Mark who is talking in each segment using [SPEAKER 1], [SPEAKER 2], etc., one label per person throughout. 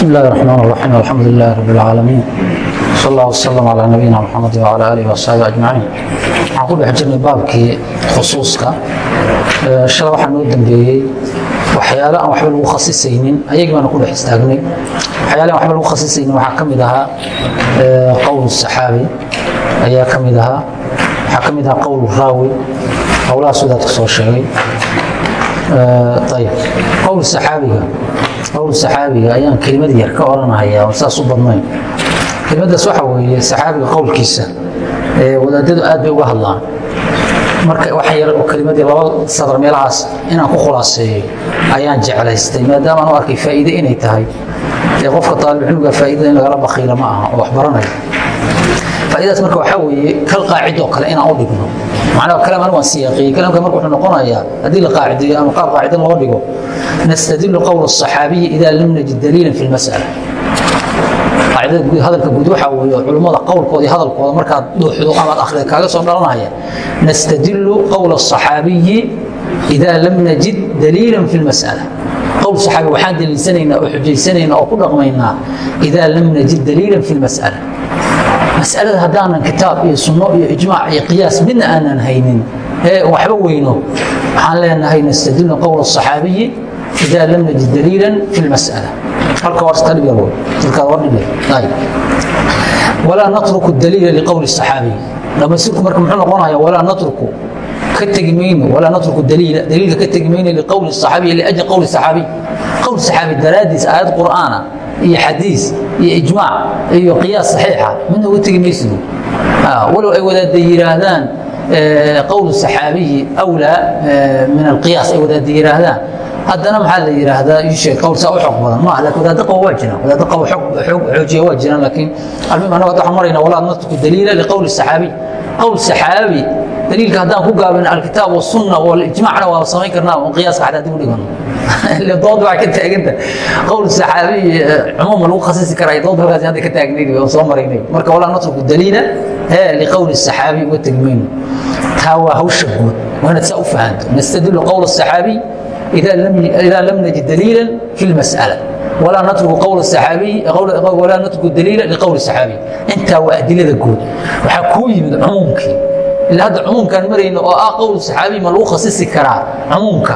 [SPEAKER 1] بسم الله الرحمن الرحيم الحمد لله رب العالمين صلى الله وسلم على نبينا محمد وعلى آله وصحبه أجمعين waxaan ku dhex jirnay baabkii khusuuska shalay waxaa noo dambeeyey waxyaalo aan waxba lagu khasisaynin ayagii baana ku dhex istaagnay waxyaale aan waxba lagu khasisaynin waxaa ka mid ahaa qowl saxaabi ayaa ka mid ahaa waxaa ka mid ahaa qowl raawi howlahaas wadaadka soo sheegay ayib qowl saxaabiga qowl saxaabiga ayaan kelimad yar ka odhanhayaa oo saas u badnayn. Kelimadaas waxa weeye saxaabiga qowlkiisa wadaadadu aad bay uga hadlaan. Marka waxa yar oo kelimadii laba sadar meelahaas inaan ku khulaaseeyo ayaan jeclaystay maadaama aan u arkay faa'iide inay tahay. Ee qofka taalibcilmiga faa'iidada in lagala bakhiila ma aha oo wax baranaya. Faa'iidadaas marka waxaa weeye kal qaacidoo kale inaan u dhigno macnaha kalaam anigu aan siyaaqiyey kalaamka marka wuxuu noqonayaa haddii la qaacideeyo ama qaab qaacida loo dhigo nastadilu qowla الصaxaabiyi ida lam najid daliila fi اlmas'ala qaacidada guud hadalka guud waxaa weeye culummada qowlkooda iyo hadalkooda markaad dhuuxdo amaad akhrido kaaga soo dhalanaya nastadilu qowla الصaxaabiyi ida lam najid daliila fi اlmas'ala qowl saxaabi waxaan daliilsanaynaa oo xujaysanaynaa oo ku dhaqmaynaa ida lam najid daliila fi اlmas'ala mas'alada haddaanan kitaab iyo sunno iyo ijmaac iyo qiyaas midna aanan haynin ee waxba weyno waxaan leenahay nastadilu qowla الصaxaabiyi ida lam najid daliila fi اlmas'ala halka war iska dhiga dadkaad war dhige ayib walaa natruku daliila liqowli الصaxaabiy dhamaystirku marka muxuu noqonaya walaa natruku ka tegi mayno walaa natruku daliila daliilka ka tegi mayno liqowli الصaxaabiy liajli qowli الصaxaabiy qowl saxaabi daraaddiis aayad qur'aana iyo xadiis iyo ijmaac iyo qiyaas saxiixa midna uga tegi maysido walow ay wadaada yiraahdaan qowl saxaabiyi awlaa min alqiyaas ay wadaada yiraahdaan. Haddana maxaa la yidhaahdaa ii sheeg qowl saa u xoog badan. Maaha laakiin wadaada qabo waa jiraan. Wadaada xoog xoojiya waa jiraan laakiin almuhim annaga waxaan maraynaa walaa natruku daliila liqowli saxaabiy qowl saxaabi daliilka haddaan ku gaabin alkitaab wasunna walijmaacna waa samayn karnaa oo qiyaaska xataa dib u dhigano dood baa ka taaganta. Qowl saxaabiy eh, cumuuma lagu khasisi karaa dood halkaas hadda ka taagnayd waan soo maraynay marka walaa natruku daliila liqowli saxaabiy uma tegmayno taa waa hawsha guud waa inaad saa u fahanto. Nastadilu qowl saxaabiy idaa lam najid daliila fi lmas'ala walaa natruku qowl saxaabiy walaa natruku daliila liqowli saxaabiy intaa waa adilada guud. Waxaa kuu yimid cumuumkii ila hadda cumuumkaan marayno oo ah qowl saxaabi ma lagu khasisi karaa cumuumka?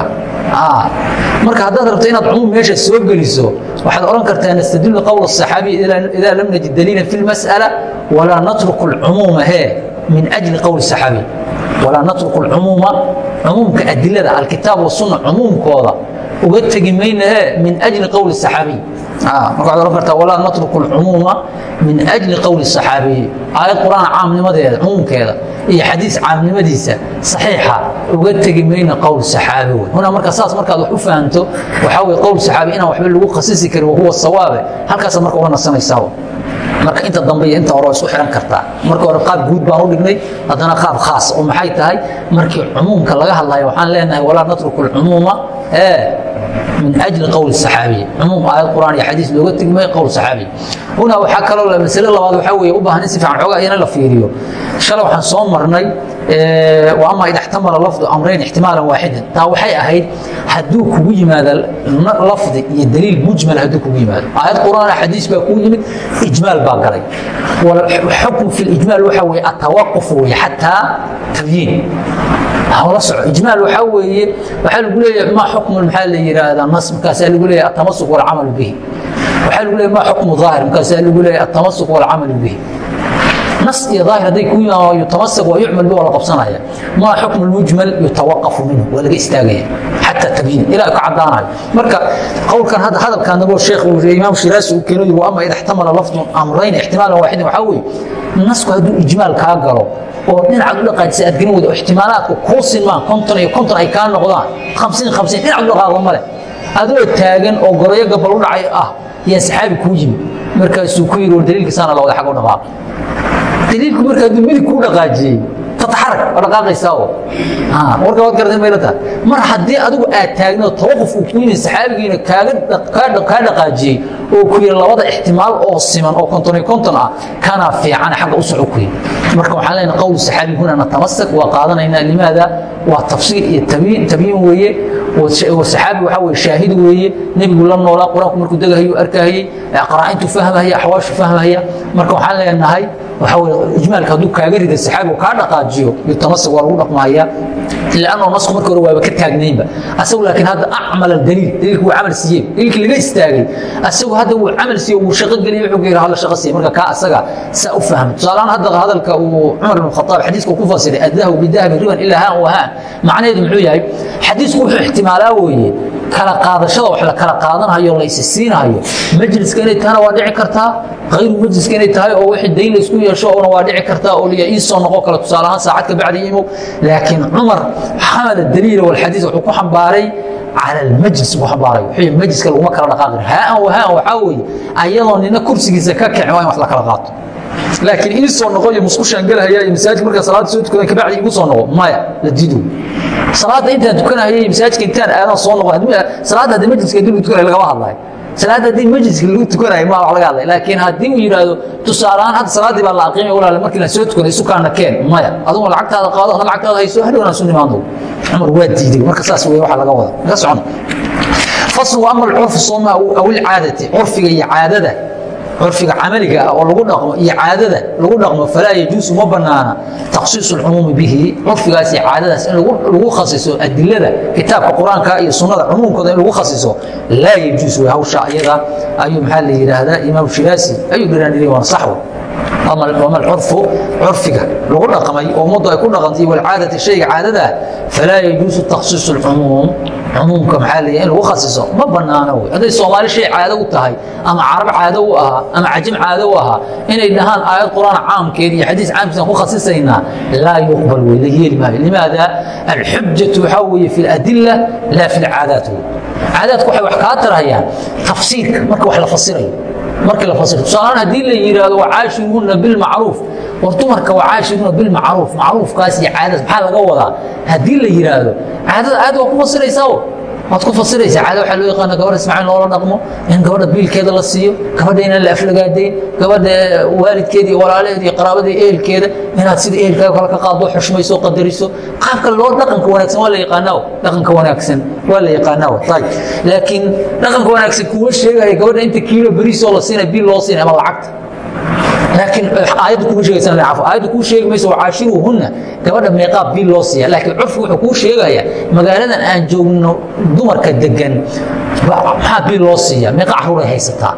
[SPEAKER 1] Marka haddaad rabto inaad cumuum meesha soo geliso waxaad odhan kartaa nastadillu qowl asaxaabi idaa lam najid daliila fi lmas'ala walaa natruku alcumuuma hee min ajli qowl saxaabi. Walaa natruku alcumuuma cumuumka adilada alkitaab wasunna cumuumkooda. Uga tegi mayna hee min ajli qowl saxaabiy marka waad ohan kartaa walaa natruku lcumuuma min ajli qowli saxaabiyi aayad qur'aan caamnimadeeda cumuumkeeda iyo xadiis caamnimadiisa saxiixa uga tegi mayna qowl saxaabi wey hunaa marka saas markaad wax u fahamto waxaa wey qowl saxaabi inaan waxba lagu khasisi karin wahuwa sawaabe halkaasa marka uga nasanaysaa marka inta dambe iyo inta hore isku xihan kartaa. Marka hore qaab guud baan u dhignay haddana qaab khaas oo maxay tahay? Markii cumuumka laga hadlayo waxaan leenahay walaa natruku alcumuuma ee min ajli qowl saxaabiy cumuum aayad qur'aan iyo xadiis looga tegmay qowl saxaabiy hunaa waxaa kaloo masale labaad waxaa wey u in si fiican xoogaa iyana la fiiriyo. Shalay waxaan soo marnay wa amaa xtamala lafdu amrayn ixtimaalan waaxidan. Taa waxay ahayd hadduu kugu yimaada lafdi iyo daliil mujmal hadduu kugu yimaado. Aayad qur'aana xadiis baa kuu yimid ijmaal baa galay. Xukm fi lijmaal waxaa weye atawaquf wey xataa tabyiin. Hawla soco. Ijmaal waxaa weeye waxaa lagu leeyahay ma xukmun maxaa la yidhaahdaa nas markaasaa lagu leeyahay atamasuk walcamalu bihi waxaa lagu leeya maa xukmu aahir markaasaa lagu leeya atamasuk walcamalu bihi. Nas iyo aahir hadday ku yimaadaan waa yutamasik waa yucmal bi waa la qabsanaya maa xukmu lmujmal yutawaqafu minhu waa laga istaagaya xata tabyiin ilaa ka caddaanayo. Marka qowlkan hadalkan nabo sheekh imaam shiraasi uu keeno yiri waama ida ixtamala lafdun amrayn ixtimaalan waaxidin. Waxaa weeye nasku hadduu ijmaal kaa galo oo dhinacaad u dhaqaajisa aad gelin weyda ixtimaalaadku kuu sinmaan konton iyo konton ay kaa noqdaan hamsiin hamsiin dhinacaad u dhaqaaqda male adoo taagan oo goroyo gabal u dhacay ah yaa saxaabi ku yimid. Markaasuu ku yiri daliilka sana la wada xaq u dhaqaaq daliilku marka midig kuu dhaqaajiyey tataxarag waa dhaqaaqaysaa oo. Warka waad garatay mayla tahay mar haddii adigu aad taagno tawaquf uu ku yimid saxaabigiina kaa dhaqaajiyey oo ku yidhi labada ixtimaal oo siman oo konton iyo konton ah kana fiican xagga u soco ku yimid. Marka waxaan leenahay qowl saxaabi huna natamasak waa qaadanaynaa limaada waa tafsiir iyo tabiin weeye. Saxaabi waxaa weye shaahid weeye. Nebigu la noolaa qur'aanku markuu degahayuu arkahayey qaraa'intu fahmahaya axwaashu fahmahaya marka waxaan leenahay waxaa weye ijmaalka hadduu kaaga rida saxaabigu kaa dhaqaajiyo yutamasig waa lagu dhaqmahaya lanno nasku marka hore waaba ka taagnaynba asagu laakiin hadda acmal daliil daliilku wuu camal siiyey daliilkii laga istaagay asagu hadda wuu camal siiyey wuu shaqo geliyey wuxuu ka yidhi halla shaqo siiye marka kaa asaga saa u fahmay tusaalahaan hadda hadalka uu cumar ibn khataab xadiiska ku fasiray addahu bidahabi riban ilaa haan wa haan macnaheedu muxuu yahay xadiisku wuxuu ixtimaalaa weeye kala qaadashada wax la kala qaadanayo la isi siinayo majliska inay tahana waa dhici kartaa hayru majliska inay tahay oo wixii dayn la isku yeesho oona waa dhici kartaa oo liya iisoo noqon kale tusaale ahaan saacad ka bacdi imow laakiin cumar xamala daliila walxadiis wuxuu ku xambaaray cala almajlis buu xambaaray. Wuxuu majliska laguma kala dhaqaaqin. Haan waxaa weeye ayadoo nina kursigiisa ka kicin waa in wax la kala qaato laakiin ii soo noqo iyo musqushaan gelahaya iyo masaajid markaa salaada soo tukada kabacdi igu soo noqo maya la diido. Salaada intaan tukanahaya iyo masaajidka intaan aadan soo noqon salaada hadda majliska haddii lagu tukanaya lagama hadlayo. Salaada haddii majliska lagu tukanayo maa wax laga hadlay. Laakiin haddii uu yidhaahdo tusaaleahaan hadda salaaddii baa la aqimay walaale markii la soo tukanay sukaana keen maya. Adigoo lacagtaada qaado hadna lacagtaada hayso hadhowna su nimaando cumar waa diiday. Marka saas wey waxa laga wada ka socon faslu ama alcurfu sooma aw ilcaadati curfiga iyo caadada curfiga camaliga ah oo lagu dhaqmo iyo caadada lagu dhaqmo falaa yajuusu ma banaana takhsiisu lcumuumi bihi. Curfigaas iyo caadadaas in lagu khasiso adilada kitaabka qur'aanka iyo sunnada cumuumkooda in lagu khasiso laa yajuus hawsha ayada ayuu maxaa la yidhaahdaa imaam shiraasi ayuu dhiraanilay waana saxwa ama alcurfu curfiga lagu dhaqmay oo ay ku dhaqantay walcaadati shayga caadadaa falaa yajuusu takhsiisu lcumuum cumuumka maxaa leeyahay in lagu khasiso ma bannaana wey. Hadday soomaali shay caado u tahay ama carab caado u ahaa ama cajam caado u ahaa inay dhahaan aayad qur'aan caamkeed iyo xadiis caamkiisan ku khasisaynaa laa yuqbal wey. La yeeli maayo. Limaada? Alxujatu waxaa weeye fi ladilla laa fi lcaadaat wey. Caadaadku waxay wax kaa tarahayaan. Tafsiirka marka wax la fasirayo markii la fasiro tusaalahaan haddii la yidhaahdo wacaashiruuna bilmacruuf war dumarka wacaashiruuna bilmacruuf macruufkaas iyo caadadaas maxaa laga wadaa? Haddii la yidhaahdo caadada aad waa ku fasiraysaa waad ku fasiraysaa caada waxaa loo yaqaana gabadha ismaaciil loola dhaqmo in gabadha biilkeeda la siiyo gabadha inaan la aflagaadayn gabadha waalidkeeda iyo walaalaheeda iyo qaraabada iyo ehelkeeda inaad sida ehelkaaga kale ka qaado xushmayso qadariso. Qaabka loo dhaqanka wanaagsan waa la yaqaanaa dhaqanka wanaagsan waa la yaqaanaa ayib laakiin dhaqanka wanaagsan kuwa sheegaya gabadha inta kiilo beriisoo la siinaya biil loo siinaya ama lacagta laakiin aayadda kuma sheegaysan cafo aayadda kuu sheegi mayso wacaashiruhunna gabadha meeqaa biil loo siiya laakiin curfigu wuxuu kuu sheegayaa magaaladan aan joogno dumarka degan maxaa biil loo siiya meeqa caruuray haysataa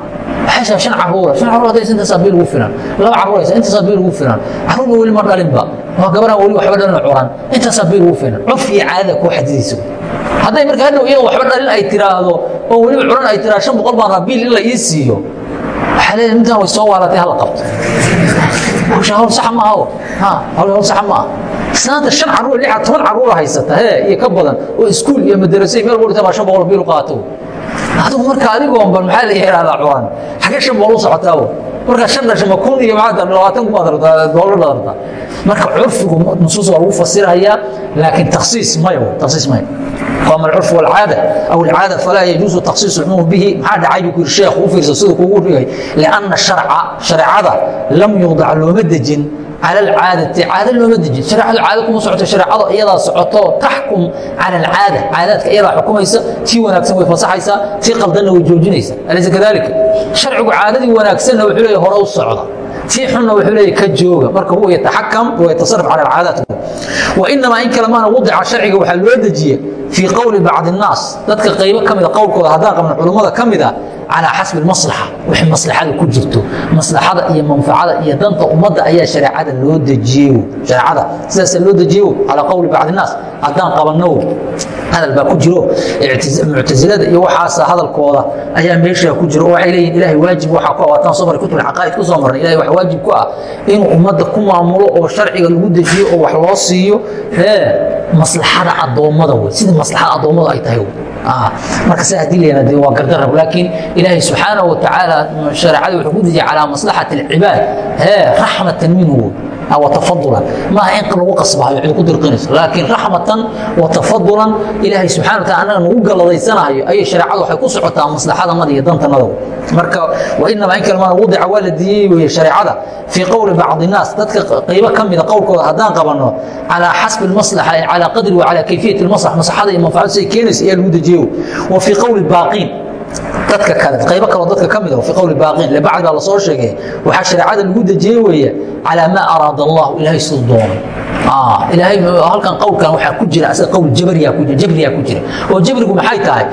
[SPEAKER 1] waxay shan caruura shan carruur hadaysa intaasaa biil ugu filan laba carruur haysa intaasaa biil ugu filan caruurna weli ma dhalinba waa gabadhaan weli waxba dhalina curan intaasaa biil ugu filan curfi iyo caadada kuu xadidaysa hadday marka hadhow iyaga waxba dhalin ay tiraahdo oo weliba curan ay tiraahdo shan boqol baan raa biil in la ii siiyo leeyahay middan way soo waalatay hala hawsha hawl saxa ma aho. Ha hawl hawl saxa ma ah islaanta shan carruur lix toban carruur haysata iyo ka badan oo iskuul iyo madarasay meel walba baa shan boqol biil u qaato adigu marka adigoon bal maxaa la yidhahdaa curan xagee shan boqol u socotaa markaa shan dhasha ma kun iyo maanta labaatan kun baad rabtaa doolar baad rabtaa marka curfigu nusuus waa lagu fasirayaa laakiin takhsiis mayo takhsiis mayo وأما العرف والعادة أو العادة فلا يجوز تخصيص العموم به ما دعاي بكل الشيخ وفي رسول كوغو لأن الشرع شرع هذا لم يوضع له مدجن على العادة عادة لو مدجن شرع العادة كما سعوته شرع هذا إيضا سعوته تحكم على العادة عاداتك إيضا حكوميسا تي وناكسن ويفصحيسا تي قلدنا ويجوجنيسا أليس كذلك شرع عادة وناكسن وحلو يهرو الصعودة تي حنا وحلو كجوغا مركه هو يتحكم ويتصرف على العادات وإنما إن كلمان وضع شرعي وحلو دجيه في قول بعض الناس dadka qaybo kamida qowlkooda haddaan qabno culummada ka mida calaa xasbi maslaxa wixii maslaxada ku jirto maslaxada iyo manfacada iyo danta ummadda ayaa shareecada loo dejiyeyo shareecada sidaasa loo dejiyeyo calaa qowli bacdi الnaas haddaan qabanno hadal baa ku jiro muctasilada iyo waxaasa hadalkooda ayaa meesha ku jiro oo waxay leeyihin ilahay waajib waxaa ku awaataan soo maray kutub caqaa'id ku soo marnay ilahay wax waajib ku ah inuu ummadda ku maamulo oo sharciga lagu dejiyo oo wax loo siiyo hee maslaxada addoommada wey sida maslaxada addoommadu ay tahay marka saa haddii leena dee waa gardarab laakiin ilaahay subxaanahu watacaala shareecada wuxuu ku dejiyay calaa maslaxati alcibaad. Hee raxmatan minhu watafadulan maaha in lagu qasbahayo cid ku dirqinayso laakiin raxmatan watafadulan ilaahay subxana wataala annaga nagu galadaysanayo ayay shareecadu waxay ku socotaa maslaxadanada iyo dantanada marka wainamaa in kalema wudica waa la diiyey weye shareecada fii qowli bacdi innaas dadka qaybo ka mida qowlkooda haddaan qabanno calaa xasbi lmaslaxa ay calaa qadri wa calaa kayfiyati lmaslax maslaxada iyo manfacadu siday keenaysa ayaa lagu dejiyo wa fii qowli baaqiin dadka kale qaybo kaloo dadka ka mid fi qowli baaqiin lebacdi baa la soo sheegay waxaa shareecada lagu dejiyey weeye calaa maa araada allah ilaahay siduu doonay. Ilaahay halkan qowlkan waxaa ku jira asaga qowl jabriyaa ku jira jabriyaa ku jira. Oo jabrigu maxay tahay?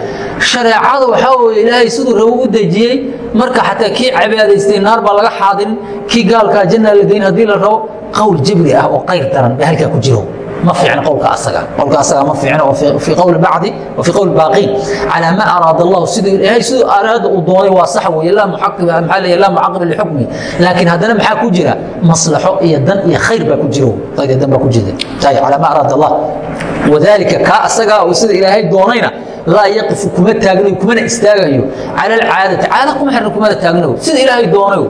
[SPEAKER 1] Shareecada waxaa weeye ilaahay siduu rabo u dejiyey marka xataa kii cibaadaystay naar baa laga xaadirin kii gaalkaa jannaa la geyn haddii la rabo qowl jabri ah oo qayr daran ba halkaa ku jiro ma fiicna qowlka asaga. Qowlka asaga ma fiicna fii qowli bacdi wa fii qowli baaqiin calaa ma araada allahu siduu ilaahay siduu araada uu doonay waa sax weeye laa muxaqib maxaa leeyahay laa mucaqiba lixukmi. Laakiin haddana maxaa ku jira? Maslaxo iyo dan iyo khayr baa ku jiro khayr iyo dan baa ku jira. Tay calaa ma araada allah wadaalika kaa asaga oo sida ilaahay doonayna laa yaqifu kuma taagnayo kumana istaagayo. Cala alcaadati caada kuma xirna kumana taagnayo. Sida ilaahay doonayo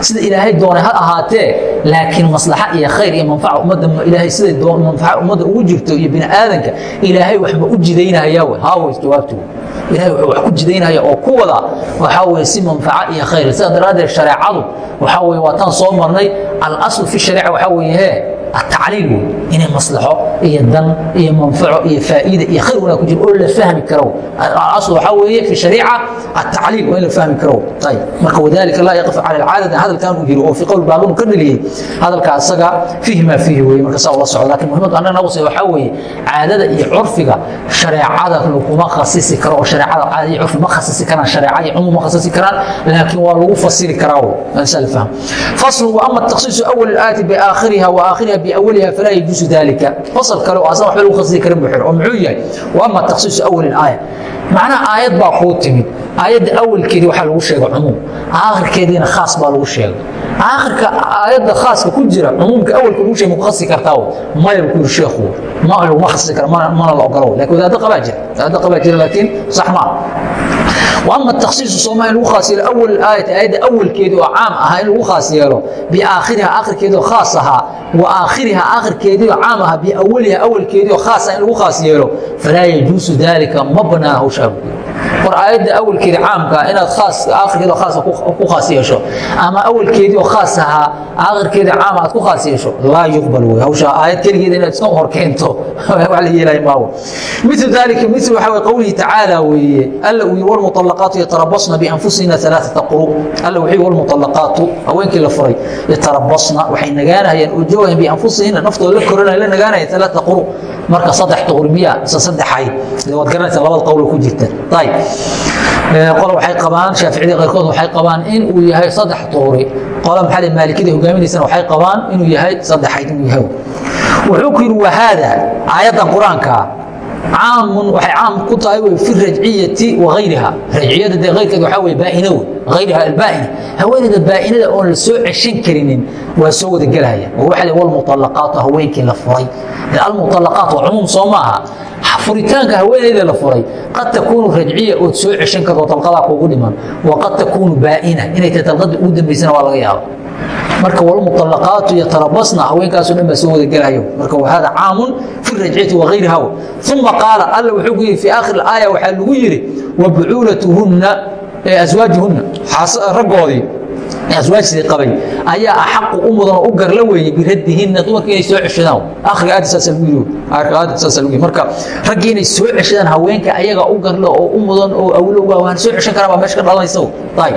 [SPEAKER 1] sida ilaahay doonay ha ahaatee laakiin maslaxa iyo khayr iyo manfaca ummadda ilaahay siday manfaca ummadda ugu jirto iyo bini aadanka ilaahay waxba u jidaynaya wey haa wey jawaabtu. Ilahay wuxuu wax ku jidaynaya oo ku wada waxaa weye si manfaca iyo khayr. Sidaa daraaddeed shareecadu waxaa weye waa tan soo marnay. Alaslu fi shariica waxaa weeye hee atacliil wey inay maslaxo iyo dan iyo manfaco iyo faa'iida iyo khayr wanaag ku jiro oo la fahmi karo aslu waxaa weeye fi shariica atacliil waa in la fahmi karo ayb marka wadalika laa yaqif cala alcaadati hadalkan yiri oo fi qowl baalun ka dhaliyey hadalka asaga fiihi maa fiihi weeye marka saa ula socda laakiin muhimad annaga nagu see waxaa weeye caadada iyo curfiga shareecada laguma khasisi karo oo shareecada caada iyo curfi ma khasisi karaan shareeca iyo cumum ma khasisi karaan laakiin waa lagu fasiri karaa wey saa la fahm faslu wa ama takhsiisu awal alaayati biaakhiriha wa aakhiriha بأولها فلا يجوز ذلك فصل kale asan waba lagu khasisi karin bu xir oo muxuu yahay وأma تkhصiiص أول الآية macnaha aayad baa kuu timid aayadda awalkeedii waxaa lagu sheegay cumuum aakhirkeediina khaas baa lagu sheegay aakhirka aayadda khaaska ku jira cumuumka awalka lagu sheegay ma ku khasisi kartaa maya ku yiri sheekhu ma laguma khasisi kara mana la ogolo lakin wadaadda qabaa jira wadaadda qabaa jira laakiin sax maa ama atasiisusoma in lagu khaas yeelo awal aayat aayadda awalkeeda oo caam ahaa in lagu khaas yeelo biaakhiriha akhirkeedioo khaas ahaa. Wa aakhiriha akhirkeedioo caam ahaa. Biawaliha awalkeedioo khaas ah in lagu khaas yeelo falaa yajuusu daalika ma banaana hawshaab war aayadda awalkeeda caamkaa ah, inaad aakhirkeedoo khaasa ku khaas yeesho ama awalkeedioo khaas ahaa aakhirkeeda caama aad ku khaas yeesho laa yuqbal wey hawshaa aayad keligeeda inaad iska hor keento wlihi tacaal weye alla u wlmualaqaatu yatarabasna bianfusina alaaata quru alla wxi wlmualaqaatu haweenkii la furay yatarabasna waxay nagaanahayaan oo joogayaan bianfusihina naftooda la koranaya la nagaanaya alaata quru marka saddex duhur miya mise saddexayd waad garanaysaa labada qowlo ku jirta. Ayb qole waxay qabaan shaaficiyada qayrkood waxay qabaan in uu yahay saddex duhuri qole maxaa maalikida hogaaminaysana waxay qabaan inuu yahay saddexayd inuu yahay wuxuu ku yidhi wahaada aayaddan qur'aanka caamun waxay caam ku tahay wey fi rajciyati wa hayriha rajciyada waxaa weye baa'ina wey hayriha albaa'ina haweeneyda oon la soo ceshan karinin waa soo wada gelaya oo waxa le walmuطalaqaatu haweenkii la furay. Almuطalaqaat waa cumuum soo maaha. Furitaanka haweeneyda la furay qad takuunu rajciya ood soo ceshan karto dalqadaa kuugu dhiman. Wa qad takuunu baa'ina. Inay tahay dalqadda ugu dambaysana waa laga yaaba marka walmuطalaqaatu yatarabasna haweenkaasoo dhan baa soo wada gelayo. Marka wahada caamun fi rajciyati wagayriha uma qaala alla wuxuu ku yidhi fi aakhir aaya waxaa lagu yidhi wabucuulatuhunna aswaajuhunna raggoodii aswaajsidii qabay ayaa axaqu u mudan oo u garla weeye biraddihinna dumarka inay soo ceshadaan. Akhriga aadda saasa lagu yiri akhriga aadda saasa lagu yiri marka raggii inay soo ceshadaan haweenka ayaga u garla oo u mudan oo awlo uga waan soo ceshan karaa baa meesha ka dhalanaysa ayib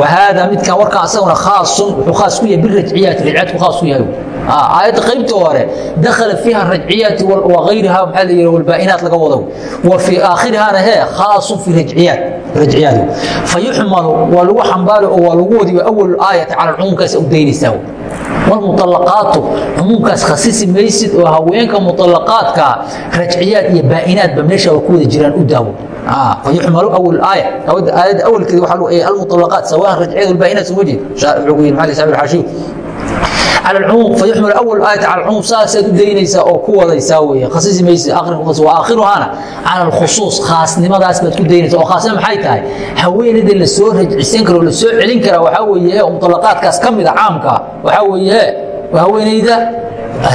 [SPEAKER 1] wa hada midkan warkan asaguna khaasun wuxuu khaas ku yahay birajciyaati rajciyadku khaas ku yahay aayadda qaybta hore dakhala fiiha rajciyaati wagayriha maxaa la yidhi walbaa'inaat laga wado wa fii aakhirihana hee khaasun fi rajciyaat rajciyaadu fayuxmalu waa lagu xambaari oo waa lagu wadiyo awal aayati cala cumuumkaas u daynaysaa walmuطalaqaatu cumuumkaas khasisi maysid oo haweenka muطalaqaadka rajciyaad iyo baa'inaadba meesha waa ku wada jiraan u daawo فيحمل أول آية أو آية أول كذا وحلو إيه المطلقات سواء رجعيه البائنات وجه شارع محل سابر الحاشي على العموم فيحمل أول آية على العموم ساسد دينيسا أو قوة يساوي خصيص ميسي آخر خص وآخرها أنا على الخصوص خاص لما داس بتكو دينيسا أو خاصة محاي تاي هوين دي اللي سور عسين كرو اللي سور علين كرا وحاوي مطلقات كاس كم إذا عامك وحاوي waa haweenayda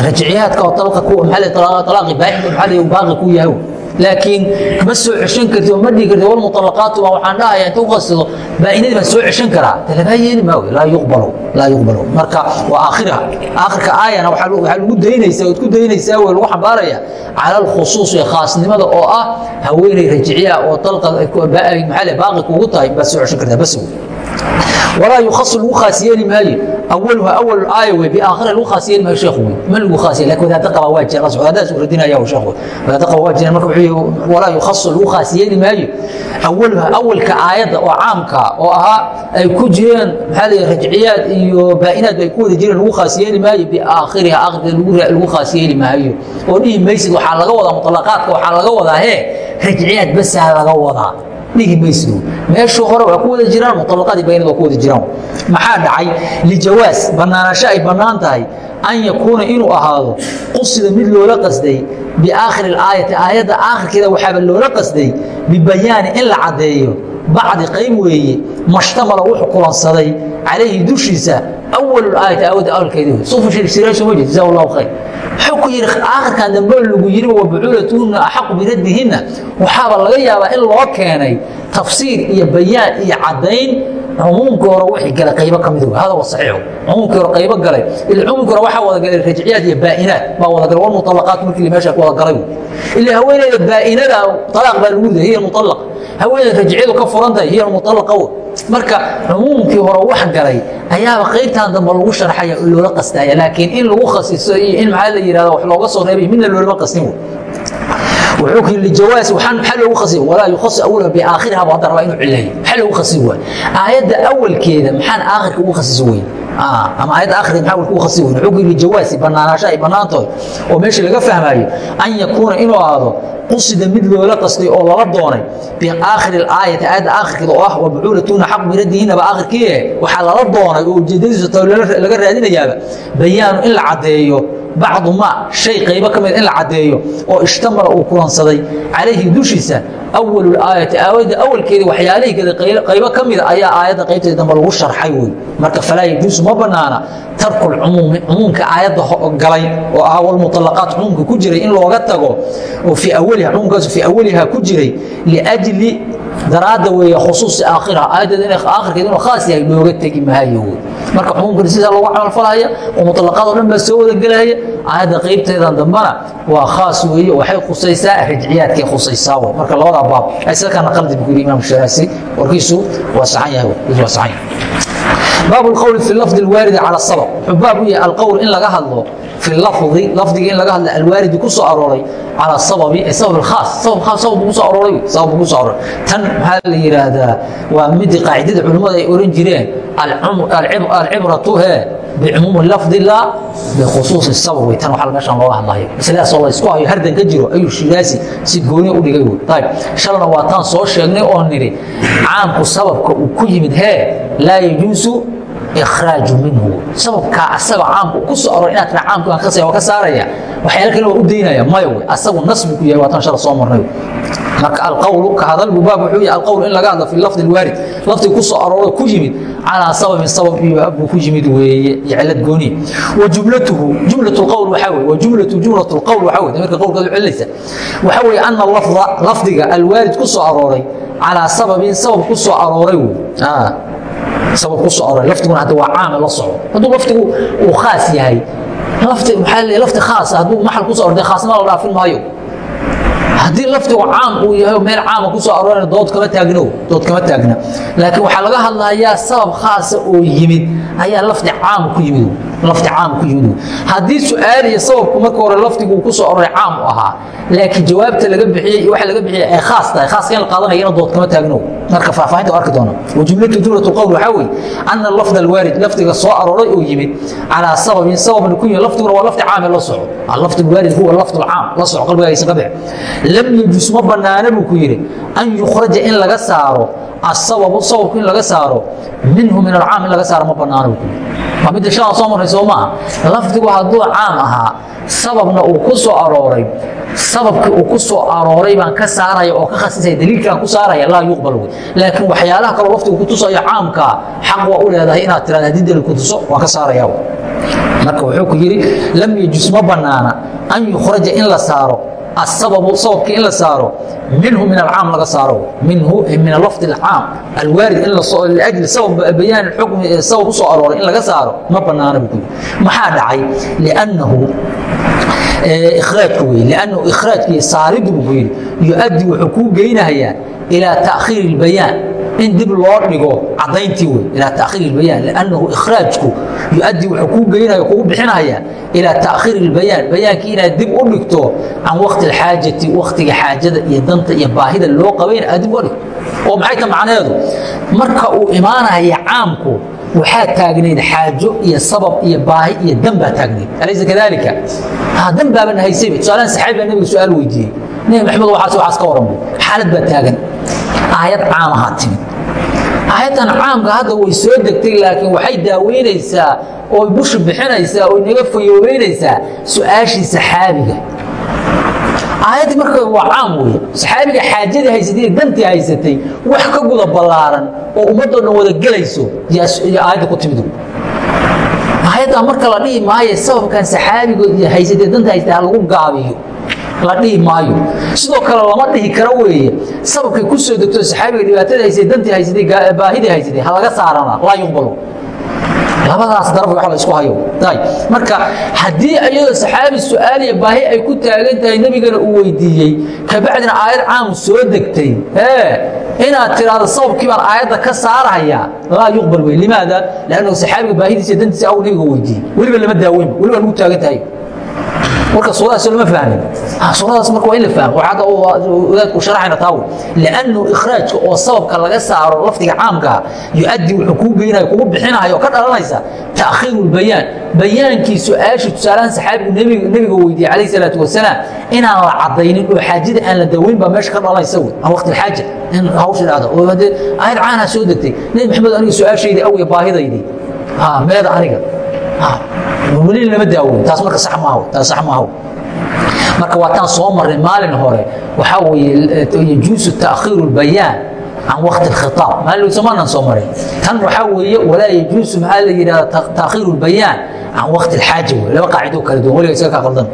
[SPEAKER 1] rajciyaadka oo dalqa ku maxaa talaaqi baaxi maxaa baaqi ku yahay laakiin ma soo ceshan karti ma dhigi karti walmuطalaqaatu baa waxaan dhahaya inta u qasido baainadii baan soo ceshan karaa. Lagaa maayo laa yuqbalo laa yuqbalo marka waa aakhiraha aakhirka aayana waxaa lagu daynaysaa ood ku daynaysaa wey lagu xambaaraya. Cala ee khaasnimada oo ah haweeney rajiciya oo dalqa maxaa baaqi kugu tahay baad soo ceshan kartaa bas walaa yukhasu lagu khaas maayo awaluha awal aaya wey biaakhira lagu khaas yeeli maayo sheekh wey ma lagu khaas yeeli laakiin wadaada qaba waa jira wadaadaas uu radinaya sheekh wey wadaada qaba waa jira marka wuxuu walaa yukhasu lagu khaas yeeli maayo awaluha awalka aayadda oo caamka oo ahaa ay ku jireen maxaa la rajciyaad iyo baa'inaad bay ku wada jireen lagu khaas yeeli maayo biaakhiriha aakhirka lagu khaas yeeli maayo oo dhihi maysid waxaa laga wadaa muطalaqaadka waxaa laga wadaa hee rajciyaad basaa laga wadaa dhihi mayso meeshuu hore waa ku wada jiraan muطalaqadii baynad waa ku wada jiraan. Maxaa dhacay? Lijawaas bannaanasho ay bannaan tahay an yakuuna inuu ahaado qusida mid loola qasday biaakhiri اaayati aayadda aakhirkeeda waxaaba loola qasday bibayaani in la caddeeyo. Bacdi qayb weeye mashtamala wuxuu kulansaday calayhi dushiisa awal aayati aawada awalkeedi sufu ma jirto? Jazaa allahu khayr wuxuu ku yidhi aakhirkan dambe lagu yidhi wabucuulatuhunna axaqu biraddihina waxaaba laga yaabaa in loo keenay tafsiir iyo bayaan iyo caddayn. Cumuumkii hore wixii gala qaybo ka mid ah. hada wa saxiixu cumuumkii hore qaybo galay. Ila cumuumkii hore waxaa wada galay rajciyaad iyo baa'inaad. Baa wada galay war mutalaqaat markii meeshaa wada galay ila haweeneyda baa'inada talaaq baa lagu leeyahay hiya mutalaqa haweeneyda rajciyadu ka furan tahay hiya mutalaqa wo marka cumuumkii hore wax galay ayaaba qaybtan dambe lagu sharxaya loola qastaya laakiin in lagu khasiso iyo in maxaa la yidhahda wax looga soo reebay midna loolama qastin wuxuu ku yidhi jawaas waxaan maxaa loogu khasib walaa yukhasi awalha biaakhiriha buu hadda inuu cileeyo maxaa loogu khasib waay aayadda awalkeeda maxaan aakhirka ugu khasisi weyn? Ama aayadda aakhirkeeda maxaa awalka ugu weyn? Wuxuu ku yidhi jawaasi bannaanaasho ay bannaantahay oo meesha laga fahmaayo an yakuuna inuu ahaado qusida mid loola qastay oo lala doonay biaakhiri aayati aayadda aakhirkeeda oo ah wabucuulatuuna xaq biraddihiinaba aakhirkii waxaa lala doonay oo ujeedadiisa ta laga raadinayaaba. Bayaanu in la caddeeyo bacdu ma shay qaybo ka mid in la caddeeyo oo ishtamala uu kulansaday calayhi dushiisa awalu aayati. Aayadda awalkeedii waxyaalahiikeeda qaybo ka mida ayaa aayadda qaybteeda dambe lagu sharxay wey marka falaa yajuusu ma banaana tarku lcumuumi cumuumka aayadda galay oo ah walmuطalaqaat cumuumka ku jiray in looga tago oo fii awaliha xukunkaas fii awaliha ku jiray liajli daraadda weeye khusuusi aakhira. Aayaddeed inay aakhirkeed inuu khaas yahay looga tegi maayo. Wey marka xukunkani sidaa loogu camalfalaya oo mutlaqadoo dhan baa soo wadagelaya aayadda qaybteedan dambana waa khaas weeye waxay khusaysaa rajciyaadkay khusaysaa. W marka labadaa baab ayse kana qaldi bu yiri imam sharaasi warkiisu waa saxan yahay waa saxan yahay baabu lqowli fi lafdi alwaaridi cala sabab. Wuxuu baab u yahay alqowl in laga hadlo fi lafdi lafdiga in laga hadlo alwaaridi ku soo arooray calى sababi sabab khaas sabab khaas sabab ku soo arooray sabab ku soo arooray tan maxaa la yiraahdaa waa mid qaacidada culimada ay oran jireen alcibratu he bicumuumi lafdi la bikhusuusi sabab wey tan waxaa meeshan looga hadlayo masladaasoo la isku hayo hardan ka jiro ayuu shiiraasi si gooni u dhigay wey ayb shalna waa taan soo sheegnay oo nidhi caamku sababka uu ku yimid hee laa yajuusu ikhraaju minhu sababkaa asaga caamku ku soo aroor inaad tira caamku aan kasaya waa ka saaraya waxyaala kale waa u daynaya maya wey asagu nas buu ku yahay waa tan shala soo marnay marka alqowlu ka hadalbu baab wuxuu yahay alqowl in laga hadlo fi lafdi alwaarid lafdiga ku soo arooro ku yimid calaa sababin sabab iyo buu ku yimid weeye iyo cilad gooni wa jumlatuhu jumlatu lqowl waxaa weye wa jumlatu jumlatu lqowl waxaa weye damirka qowlkaad u celinaysa waxaa weeye ana lafda lafdiga alwaarid ku soo arooray calaa sababin sabab ku soo arooray wey sabab ku soo arooray lafdiguna hadda waa caame la soco. Hadduu lafdigu uu khaas yahay. Lafti maxaa leeyahay lafti khaasa hadduu maxal ku soo orday khaasnima la dhaafin maayo. Haddii lafdigu caam uu yahay meel caama ku soo aroorana dood kama taagno dood kama taagna. Laakiin waxaa laga hadlayaa sabab khaasa oo yimid ayaa lafdi caam ku yimid lafdi caam ku yimid. Haddii su'aal iyo sababku marka hore lafdigu uu ku soo aroray caam u ahaa laakiin jawaabta laga bixiyey waxa laga bixiyey ay khaas tahay khaaska in la qaadanayana dood kama taagno. Marka faahfaahinta arki doona wajumlatu jumlatu qowl waxaa weeye ana lafda alwaarid lafdiga soo arooray oo yimid calaa sababin sababna ku yimid lafdiguna waa lafdi caame la soco. Lafd alwaarid huwa lafd alcaam la soco qalbigaysan ka bix lam yajus ma banaana buu ku yidhi an yukhraja in laga saaro asababu sababku in laga saaro minhu min alcaam in laga saaro ma banaana buu ku yidhi waa midda shalaa soo marray soo maaha lafdigu hadduu caam ahaa. Sababna uu ku soo arooray. Sababkii uu ku soo arooray baan ka saaraya oo ka khasisaya daliilkaan ku saaraya laa yuqbal wey. Laakiin waxyaalaha kaloo laftigu ku tusayo caamkaa xaq waa u leedahay inaad tirahda haddii daliil ku tuso waan ka saaraya marka wuxuu ku yidhi lam yajus ma bannaana an yukhraja in la saaro asababu sababkii in la saaro minhu min alcaam laga saaro. Minhu min alafdi alcaam. Alwaarid in liajli sabab bayaan xukmi sabab u arooray in laga saaro ma ku yidhi. Maxaa dhacay? Liannahu ikhraajku wey liannahu ikhraajkii saaridu buu ku yidhi. Yu-addi wuxuu kuu geynahayaa ilaa ta'khiiri اlbayaan in dib loo dhigo cadayntii wey ilaa takhiir bayaan lannahu ikhraajku yu-addi wuxuu kuu geynaya kugu bixinaya ilaa takhiiri اlbayaan bayaankii inaad dib u dhigto can waqti اlxaajati waktiga xaajada iyo danta iyo baahida loo qabayn aad dib uga dhigto oo maxay ta macneedu marka uu imaanaya caamku waxaa taagnayd xaajo iyo sabab iyo baahi iyo dan baa taagnayd. Alaysa kadalika dan baaban haysayba. Tusaalahan saxaabi baa nabiga su'aal weydiiyey. Nebi maxamed waxaas waxaas ka waran xaalad baa taagan. Aayad caamahaa timid aayaddan caamka hadda way soo degtay laakiin waxay daaweynaysaa oo bushi bixinaysaa oo inaga fayoobeynaysaa su'aashii saxaabiga. Aayaddii marka waa caam wey saxaabiga xaajadii haysatay dantii haysatay wax ka guda ballaaran oo ummaddoo dhan wada gelayso aayadda ku timid aayaddaa marka la dhihi maayo sababkan saxaabiga iyo haysatay danta haysatay ha lagu gaabiyo la dhihi maayo. Sidoo kale lama dhihi karo weeye. Sababkay ku soo degto saxaabiga dhibaatada haysatay dantii haysatay baahidii haysatay ha laga saarana laa yuqbalo labadaas daraf wax la isku hayo. Marka haddii iyadoo saxaabi su'aal iyo baahi ay ku taagan tahay nebigana uu weydiiyey kabacdina aayad caamu soo degtay inaad tiraahdo sababkii baan aayadda ka saaraya laa yuqbal wey limaada? Lannahu saxaabiga baahidiisa dantiisa aw nebiga weydiiyey. Weliba lama daaweyn weliba lagu taagan tahay marka suuradaas lama fahmin. Suuradaas marka waa in la fahmo. Hadda wadaadku sharaxayna taa wey liannu ikhraajka oo sababka laga saaro lafdiga caamka yu-addi wuxuu kuu geynaya kugu bixinaya oo ka dhalanaysa ta'khiiru lbayaan bayaankii su'aashii tusaalahan saxaabigu nebiga weydiiyey calayh salaatu wasalaam inaan la cadaynin oo xaajada aan la daweyn baa meesha ka dhalanaysa wey. Aan waqti alxaaja in hawsha dhacdo oo haddee aayad caanaa soo degtay. Nebi maxamed aniga su'aashaydii awya baahidaydii meeda aniga weli lama daawoyn taas marka sax maaha taas sax maaha marka waa taan soo marnay maalin hore waxaa weeye yajuusu ta'khiiru lbayaan can waqti alkhitaab maalin soomaanan soo marin tan waxaa weeye walaa yajuusu maxaa la yidhahda ta'khiiru lbayaan can waqti alxaaja wey laba qaacido kala duwan weliga isaga ka qaldan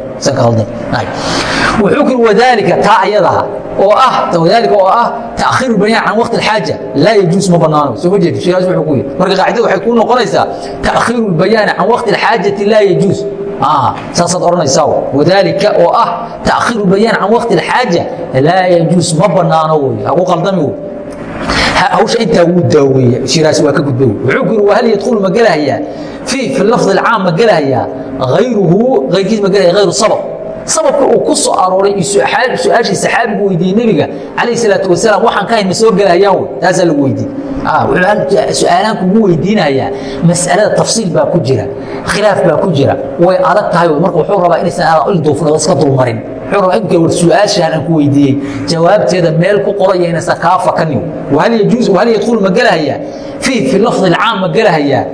[SPEAKER 1] wuxuu kiri wadaalika taa ayadaha oo ah wadaalika oo ah ta'khiiru bayaan can waqti alxaaja laa yajuus ma banaano soo ma jeedi sheekaas wuxuu ku yidhi marka qaacidada waxay kuu noqonaysaa ta'khiiru lbayaani can waqti alxaajati laa yajuus saasaad odhanaysaa wadaalika oo ah ta'khiiru bayaan can waqti alxaaja laa yajuus ma banaano wey haku qaldami wey hawsha intaa wuu daaweeye shiraasi waa ka gudba wuxuu ku yidhi wahal yadkhulu ma gelahayaa fii fi lafdi alcaam ma gelahayaa hayruhu hayrkiis ma gelahaya hayru sabab. Sababka uu ku soo arooray iyo su'aashii saxaabigu weydiiyey nebiga calayh salaatu wasalaam waxaan ka hayn ma soo gelahayaan wey taasaa lagu weydiiyey. Su'aalaan kugu weydiinayaa mas'alada tafsiil baa ku jira khilaaf baa ku jira way adag tahay marka wuxuu rabaa inaysan aada ilduufnado iska dulmarin imka war su'aashaan aan ku weydiiyey. Jawaabteeda meel ku qoraya inaysan kaa fakanin wahal yajuus wahal yadkhulu ma gelahayaa fii fi lafdi alcaam ma gelahayaa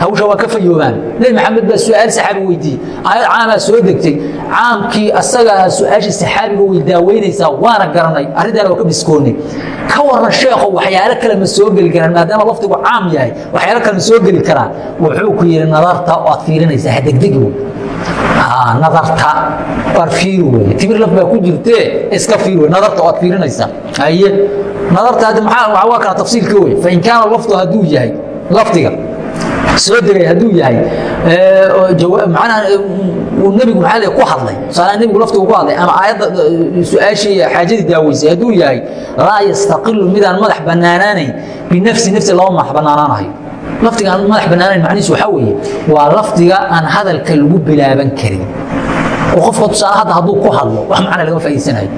[SPEAKER 1] hawsha waa ka fayoobaan nebi maxamed baa su'aal saxaabi weydiiyey. Aayad caamaa soo degtay. Caamkii asagaa su'aashii saxaabiga way daaweynaysaa waana garanay arrintaana waa ka biskoonnay ka waran sheekho waxyaalo kale ma soo geli karaan maadaama lafdigu caam yahay waxyaalo kale ma soo geli karaan. Wuxuu ku yidhi nadarta oo aad fiirinaysaa hadegdegi wey nadarta waar fiiri wey timir laf baa ku jirtee iska fiir wey nadarta oo aad fiirinaysaa haye. Nadarta hadda maxaa waa kana tafsiilka wey fain kaana lafdu hadduu yahay lafdiga soo degay hadduu yahay macnaha uu nebigu maxaa ku hadlay. Tusaalaha nebigu laftigu ku hadlay. Ama aayadda su'aashii xaajadii daaweysay hadduu yahay laa yastaqilu midaan madax bannaanaanayn binafsi nafsi lama madax bannaanaanayo lafdiga aan madax bannaanayn macnihiisu waxaa weeye waa lafdiga aan hadalka lagu bilaaban karin. Oo qofka tusaale hadda hadduu ku hadlo wax macna lagama faa'iidsanayo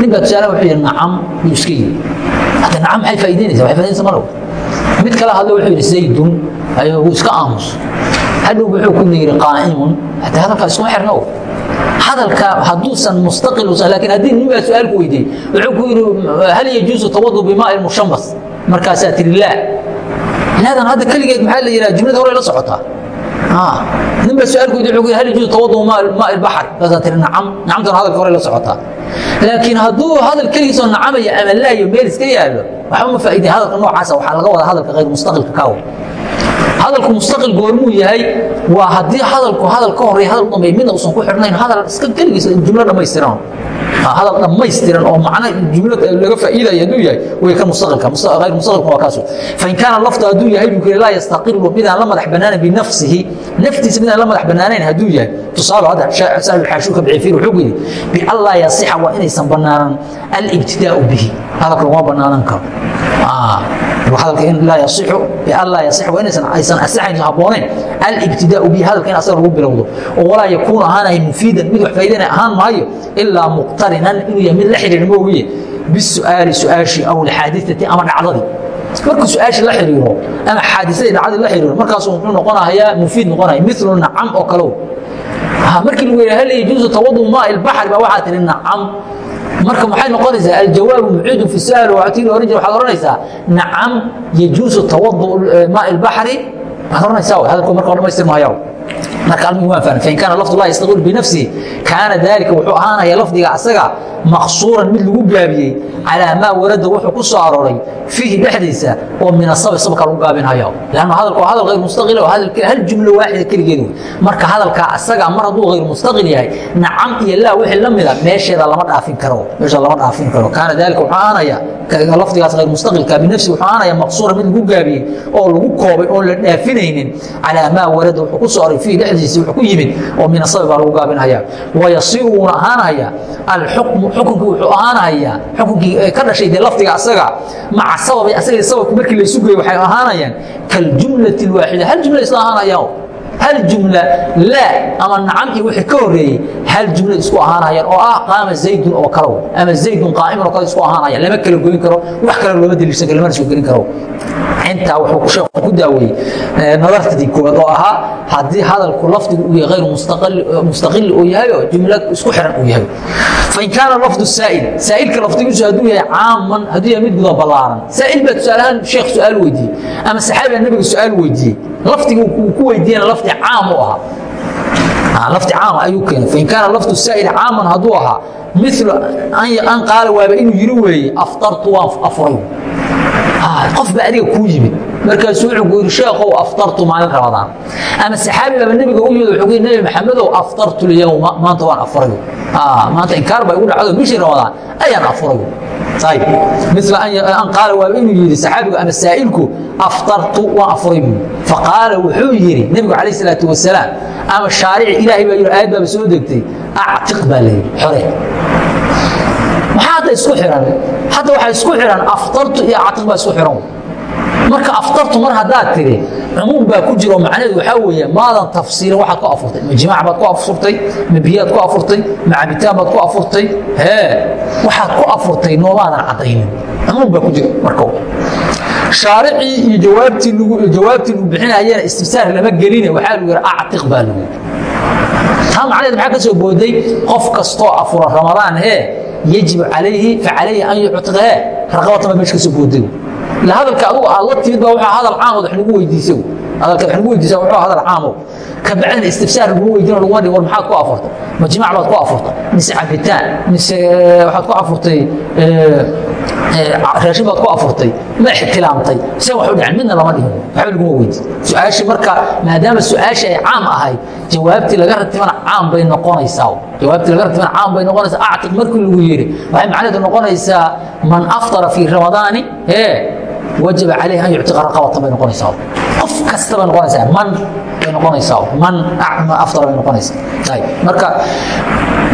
[SPEAKER 1] nin baa tusaale wuxuu yidhi nacam buu iska yidhi. Hadda nacam maxay faa'iidaynaysaa? Waxay faa'idaynaysaa malow mid kale hadlo wuxuu yidhi zaydun ayuu iska aamus. Hadhow wuxuu ku yidhi qaa'imun hadda hadalkaa iskuma xirna hadalka hadduusan mustaqil usan laakiin haddii nin baa su'aal ku weydiiyey wuxuu ku yidhi hal yajuusu tawadu bimaa'i mushamas markaasaa tiri laa. Laadan hadda keligeed maxaa la yidhaha jumlada hore la socotaa nin baa su'aalkooda wuxuu hal tawadu maa ilbaxr markaasaa tiri nacam nacamtan hadalka hore la socotaa. Laakiin hadduu hadal keligiisoo nacamaya ama laayo meel iska yaallo waxba ma faa'iday hadalka noocaasa waxaa laga wada hadalka hayr mustaqilka kaw hadalku mustaqil goormuu yahay. Waa haddii hadalku hadal ka horreeya hadal dambeey midna uusan ku xidhnayn hadal iska keligiis jumlo dhammaystiran hadal dhammaystiran oo macna jumlo laga faa'iidaya hadduu yahay way ka mustaqilka. Hayr mustaqilka waa kaas fain kaana lafdu hadduu yahay buu kiri laa yastaqilu midaan la madax bannaanan binafsihi. Naftiisa midaan la madax bannaanayn hadduu yahay tusaale hadda sahlu xaashuka bicifiir wuxuu yidhi biallaa yasixa waa inaysan bannaanan alibtidaa'u bihi hadalka laguma bannaanan karo. Hadalka in laa yasixu biallaa yasix waa inaysan aysan asixayn habboonayn alibtidaa'u bihi hadalka in asaga lagu bilowdo. Oo walaa yakuunu ahaanaya mufiidan mid wax faa'iidana ahaan maayo ilaa muqtarinan inuu yahay mid la xidhiir moogiye bisu'aali su'aashii aw alxaadithati ama dhacdadii. Markuu su'aashii la xiriiro ama xaadisadii dhacdii la xiriiro markaasu muxuu noqonayaa mufiid noqonaya milu nacam oo kalow. Markii lagu yidhaha hal yajuusu tawadu maa ilbaxri baa waxaa tihi nacam marka maxay noqonaysaa? Aljawaabu muciidu fi la oran jira waxaad oranaysaa nacam yajuusu tawadu maa ilbaxri waxaad oranaysaa hadalku marka dhamaystir maayaa fain kaana dalika wuxuu ahaanaya lafdiga asaga maqsuuran mid lagu gaabiyey calaa maa warada wuxuu ku soo arooray fiihi dhexdiisa oo min asabi sabka lagu gaabinhayo lannu hadalku waa hadal hayr mustaqil oo hadal hal jumlo waaxida keligeed wey marka hadalka asaga mar hadduu hayr mustaqil yahay nacam iyo laa wixii la mida meesheeda lama dhaafin karo meesha lama dhaafin karo. Kaana dalika wuxuu ahaanaya lafdigaas hayr mustaqilka binafsi wuxuu ahaanaya maqsuuran mid lagu gaabiyey oo lagu koobay oon la dhaafinaynin calaa maa warada wuxuu ku soo aroray fiihi dhexdiisa wuxuu ku yimid oo min asabi baa lagu gaabinhaya wayasiru wuuna ahaanaya alxukmu xukunkii wuxuu ahaanayaa xukunkii ka dhashay dee lafdiga asaga maca sababay asagii sababku markii laysu geeyo waxay ahaanayaan kaljumlati alwaaxida hal jumla isla ahaanayaan hal jumla laa ama nacam iyo wixii ka horreeyey hal jumla isku ahaanayaan oo ah qaama zaydun oo kale ama zaydun qaa'iman oo kale isku ahaanayaan lama kala goyn karo wax kale looma deliishan karo lamana soo gelin karo intaa wuxuu sheekhu ku daaweeyey nadartadii koowaad oo ahaa haddii hadalku lafdigu uu yahay hayr mustaqil uu yahay oo jumla isku xiran uu yahay. Fain kaana lafdu saa'il saa'ilka lafdigiisu hadduu yahay caaman hadduu yahay mid guda ballaaran. Saa'il baa tusaalahaan sheekh su'aal weydiiyey ama saxaabi baa nabiga su'aal weydiiyey. Lafdiga uu ku weydiiyena lafdi caam u ahaa. Lafdi caam ayuu keenay. Fain kaana lafdu saa'il caaman hadduu ahaa milu an qaala waaba inuu yiri weeye aftartu waan afuray qof baa adiga kuu yimid. Markaasuu wuxuu yidhi sheekhow aftartu maalin ramadaan ama saxaabi baaba nebiga u yimid wuxuu yidhi nebi maxamedow aftartu lyawma maanta waan afurayo maanta inkaar bay igu dhacdo bishii ramadaan ayaan afurayo ayib mila an qaala waaba inuu yidhi saxaabigu ama saa'ilku aftartu waan afuray buu faqaala wuxuu yidhi nebigu calayh salaatu wasalaam ama shaarici ilaahay baa yidhi aayad baaba soo degtay actiq baa la yidhi xore maxaa hadda isku xiran. Hadda waxaa isku xiran aftartu iyo catiq baa isku xiran. Marka aftartu mar haddaad tiri cumuum baa ku jiro macnaheedu waxaa weeye maadan tafsiirin waxaad ku afurtay. Ma jimaac baad ku afurtay ma biyaad ku afurtay ma cabitaan baad ku afurtay. Hee waxaad ku afurtay noomaadan caddaynin. Cumuum baa ku jiro marka shaaricii iyo jawaabtii jawaabtii lagu bixinayana istifsaar lama geline waxaa lagu yidhi actiq baa lagu yidhi. Taa macnaheed maxaa ka soo booday? Qof kastoo afura ramadaan hee yajibu calayhi facalayhi an yuctiqa hee raqabatama meesha ka soo booday ila hadalka adugu aad la timid baa waxaa hadal caam wax lagu weydiisay hadalka wax lagu weydiisa wuxuu hadal caamo ka bacdina istifsaar lagu weydiino laguma dhigo war maxaad ku afurtay ma jimaac baad ku afurtay mise cabitaan mise waxaad ku afurtay raashin baad ku afurtay ma ixtilaamtay se wax u dhacen midna lama dhihin waxba laguma weydi su'aashii marka maadaama su'aashii ay caam ahayd jawaabtii laga ratibana caam bay noqonaysaa jawaabtii laga ratibana caam bay noqonaysaa actiq markii lagu yidhi waxay macnaheedu noqonaysaa man aftara fii ramadaani ee wajaba alayh an yuctiqa raqabata bay noqonaysaa. Qof kasta bay noqonaysaa. Man bay noqonaysaa. Man acma afdara bay noqonaysaa. Ayb marka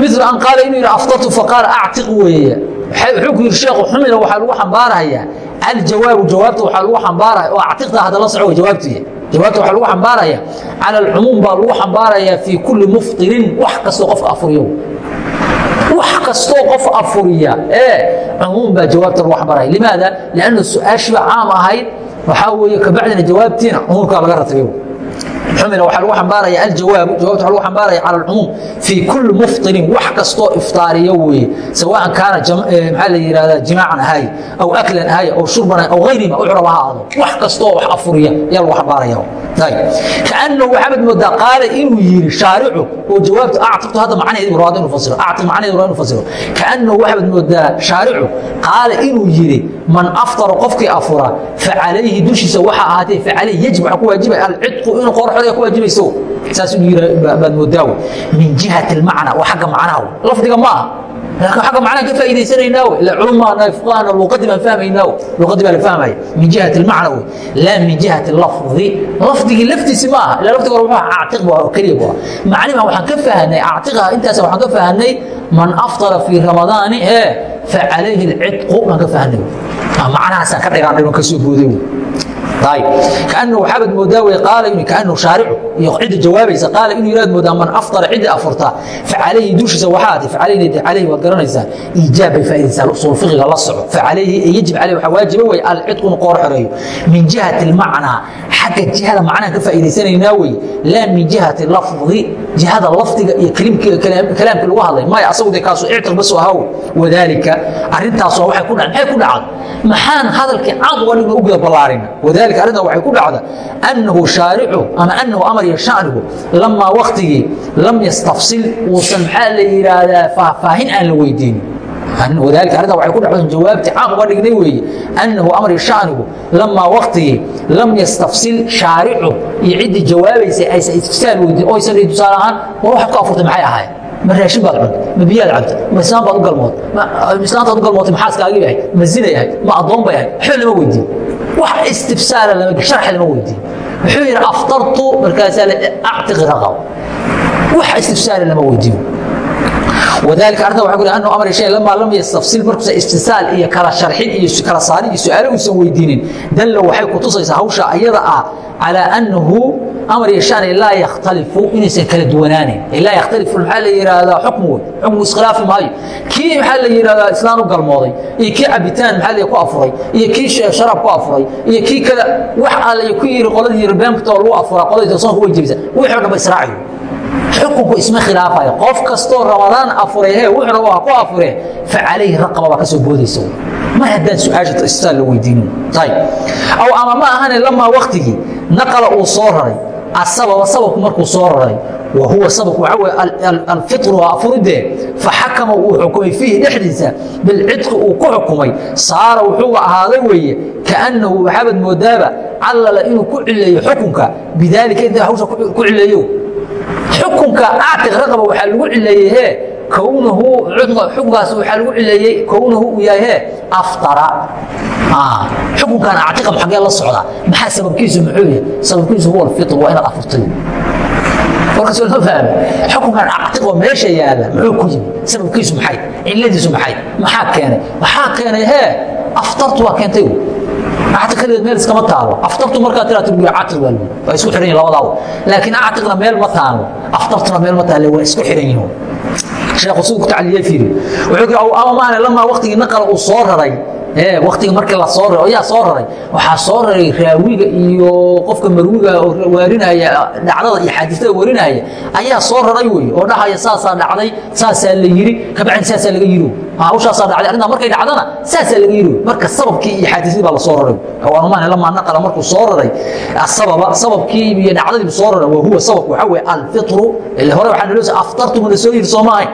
[SPEAKER 1] mil an qaala inuu yidhi afdartu faqaala actiq weeye. Wuxuu ku yidhi sheekhu xumina waxaa lagu xambaarayaa. Aljawaabu jawaabta waxaa lagu xambaaraya oo actiqta hadda la soco way jawaabtiya jawaabta waxaa lagu xambaaraya cala baa lagu xambaarayaa fii kulli muftirin wax kastoo qofka afuriyo wax kastoo qof afuriya. Ee cumuum baa jawaabta lagu xambaaraya limaada? Lianna su'aashiiba caam ahayd. Waxaa weeye kabacdina jawaabtiina cumuumkaa laga ratabiyo xumila waxaa lagu xambaaraya aljawaabu. Jawabta waxa lagu xambaaraya cala alcumuum fii kulli muftirin wax kastoo iftaariya weeye. Sawaan kaana maxaa la yidhahdaa jimaacan ahay aw aklan ahay aw shurban ahay aw gayrima u curaba ha aado. Wax kastoo wax afuriya yaa lagu xambaaraya kaanahu waxaad moodaa qaala inuu yiri shaaricu oo jawaabta actiqtu hadda macnaheedi rawaad inuu fasiro actiq macnaheedi rawaad inuu fasiro kaanahu waxaad moodaa shaaricu qaala inuu yiri man aftara qofkii afura facalayhi dushiisa waxa ahaatee facalayhi yajib waxa ku waajibay alcidqu inuu qoor xoraya ku waajibayso saas inuu yiri baad moodaa min jihati almacna waa xagga macnaha. Lafdiga ma aha xagga macnaha ka ila culummaana fuqahana luqadii baan fahmaynaa luqadii baa la fahmaya min jihati almacna wey laa min jihati lafdi lafdigii laftiisi ma aha. Ila lafdiga wuxuu ahaa actiq bu keliya bu macnihi waxaan ka fahanay actiqaha intaas waxaan ka fahanay man aftara fii ramadaani ee facalayhi alcidqu baan ka fahanay. Macnahaasaan ka dhigaan dhino ka soo booday waaabad moodaa haaricu iyo cidda jawaabaysa qaala inuu inaad moodaa man afطara cidda afurta facalayhi dushiisa waxaad facalayhi alayhi waad garanaysaa iijaab bay faaidaysaa usul fiqiga la soco facalayhi yajib aleyh waxaa waajiba wey alcidqu inu qoor xoreeyo min jihati macnaa xagga jihada macnaha ka faa'idaysanaynaa wey laa min jihati lafdi jihada lafdiga iyo kalaamka lagu hadlay maya asagu de kaasu ictiq bas aha wadaalika arintaas waa waxay ku dhaca maxay ku dhacda maxaan hadalkii cad waa dhigna u guda ballaarin wadaalika arrintaa waxay ku dhacda annahu shaaricu ama annahu amar iyo shanigu lamaa waktigii lam yastafsil uusan maxaa la yidhaahdaa faahfaahin aan la weydiinin wadalika arrintaa waxay ku dhacda jawaabtii caam uga dhignay weeye annahu amar iyo shanigu lamaa waktigii lam yastafsil shaaricu iyo ciddii jawaabaysay aysan istifsaal weydiin oysan dhihin tusaale ahaan war waxaad ku afurtay maxay ahayd ma raashin baad cuntay ma biyaad cabtay ma islaan baad u galmood islaantaad u galmootay maxaaskaagii ahayd ma zinay ahayd ma addoon bay ahayd waxba lama weydiin wax istibsaala harxi lama weydiin. Wuxuu yidhi aftartu markaasaa actiqi raqab wax istibsaala lama weydiin. Wadalika arrinta waxa ku yidhi amri shay lamaa lam yastafsil markuusan istinsaal iyo kala sharxin iyo kala saarin iyo su'aalo uusan weydiinin. Dalla waxay ku tusaysaa hawsha ayada ah calaa annahu amar iyo sharci laa yakhtalifu inaysan kala duwanaanan laa yakhtalifu maxaa la yidhaahdaa xukmu wey xukmu iskhilaafi maayo. Kii maxaa la yidhahdaa islaan u galmooday. Iyo kii cabitaan maxaa ku afuray. Iyo kii sharaab ku afuray. Iyo kii kale wax alla ku yidhi qoladii ribeenkutoo lagu afuraa qoladiisa soonka way jebisa wixii o dhanba israaci xukunku isma khilaafayo. Qof kastoo ramadaan afuray he wuxuu rabo ha ku afure fa calayhi raqaba baa ka soo boodaysa mar haddaan su'aasha istaa la weydiinin. Ayb aw ama ma ahane lamaa waktigii naqala uu soo raray asababa sababku markuu soo raray wa huwa sababku waxa weye alfitru waa afuridee faxakama uu xukumay fiihi dhexdiisa bilcidqi uu ku xukumay saara wuxuuba ahaaday weeye kaannahu waxaabad moodaaba callala inuu ku cileeyo xukunka bidaalika inta hawsha ku cileeyo xukunka actiq raqaba waxaa lagu cileeyey kownahu xukunkaas waxaa lagu cileeyey kownahu uu yahay aftara. Xukunkan actiqam xaggee la socdaa. Maxaa sababkiisu? Muxuu yahay sababkiisu huwa alfitr waa inaad afurtay. Warkaas lama fahme xukunkan actiqo meesha yaalla muxuu ku yimi? Sababkiisu maxay? Ciladiisu maxay? Maxaa keenay? Waxaa keenay he aftartu waa keentay actiqadeed meel iskama taalo. Aftartu markaa tiraata guri catiq waa waa isku xiran yihiin labadaaba. Laakiin actiqna meel ma taalo. Aftartuna meel ma taale waa isku xiran yihiin sheekhu siduu ku tacliyey fiiri wuxuu yidhi ama maane lamaa waktigii naqala uu soo raray waktiga markii la soo raray ayaa soo raray. Waxaa soo raray raawiga iyo qofka marwiga waarinaya dhacdada iyo xaadiisada warinaya ayaa soo raray wey oo dhahaya saasaa dhacday saasaa la yiri kabacdi saasaa laga yiri. Hawshaasaa dhacday arrintaa markay dhacdana saasaa laga yiri. Marka sababkii iyo xaadiisadii baa la soo raray. Wanumaan lamaa naqala markuu soo raray. Sababa sababkii iyo dhacdadiibu soo raray. Wa huwa sababku waxaa weye alfitru ile hore waxaa naloo aftartumuna soo yiri soo maahay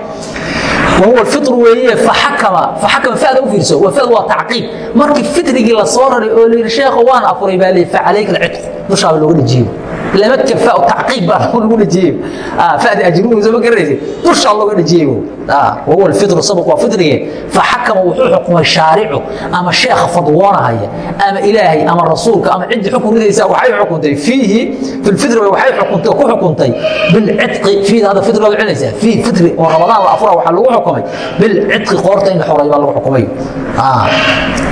[SPEAKER 1] aqiib markii fitrigii la soo raray oo la yidhi sheekhu waan afuray baa lii fa calayka alcidqu dushaaba looga dhijiyo lama jafa tacqiib ah ku lagu dhajiyey ah faad ajruhu soo gareysay dusha looga dhajiyey ah wuu fidru sabaq wa fidriye fa hakama wuxuu xukumay shaaricu ama sheekh fadwanahaya ama ilaahay ama rasuulka ama cid xukunaysa waxay xukuntay fiihi fil fidr waxay xukuntay ku xukuntay bil itqi fi hada fidr loo cilaysa fi fidr oo ramadan la afra waxa lagu xukumay bil itqi qorta in xoray baa lagu xukumay ah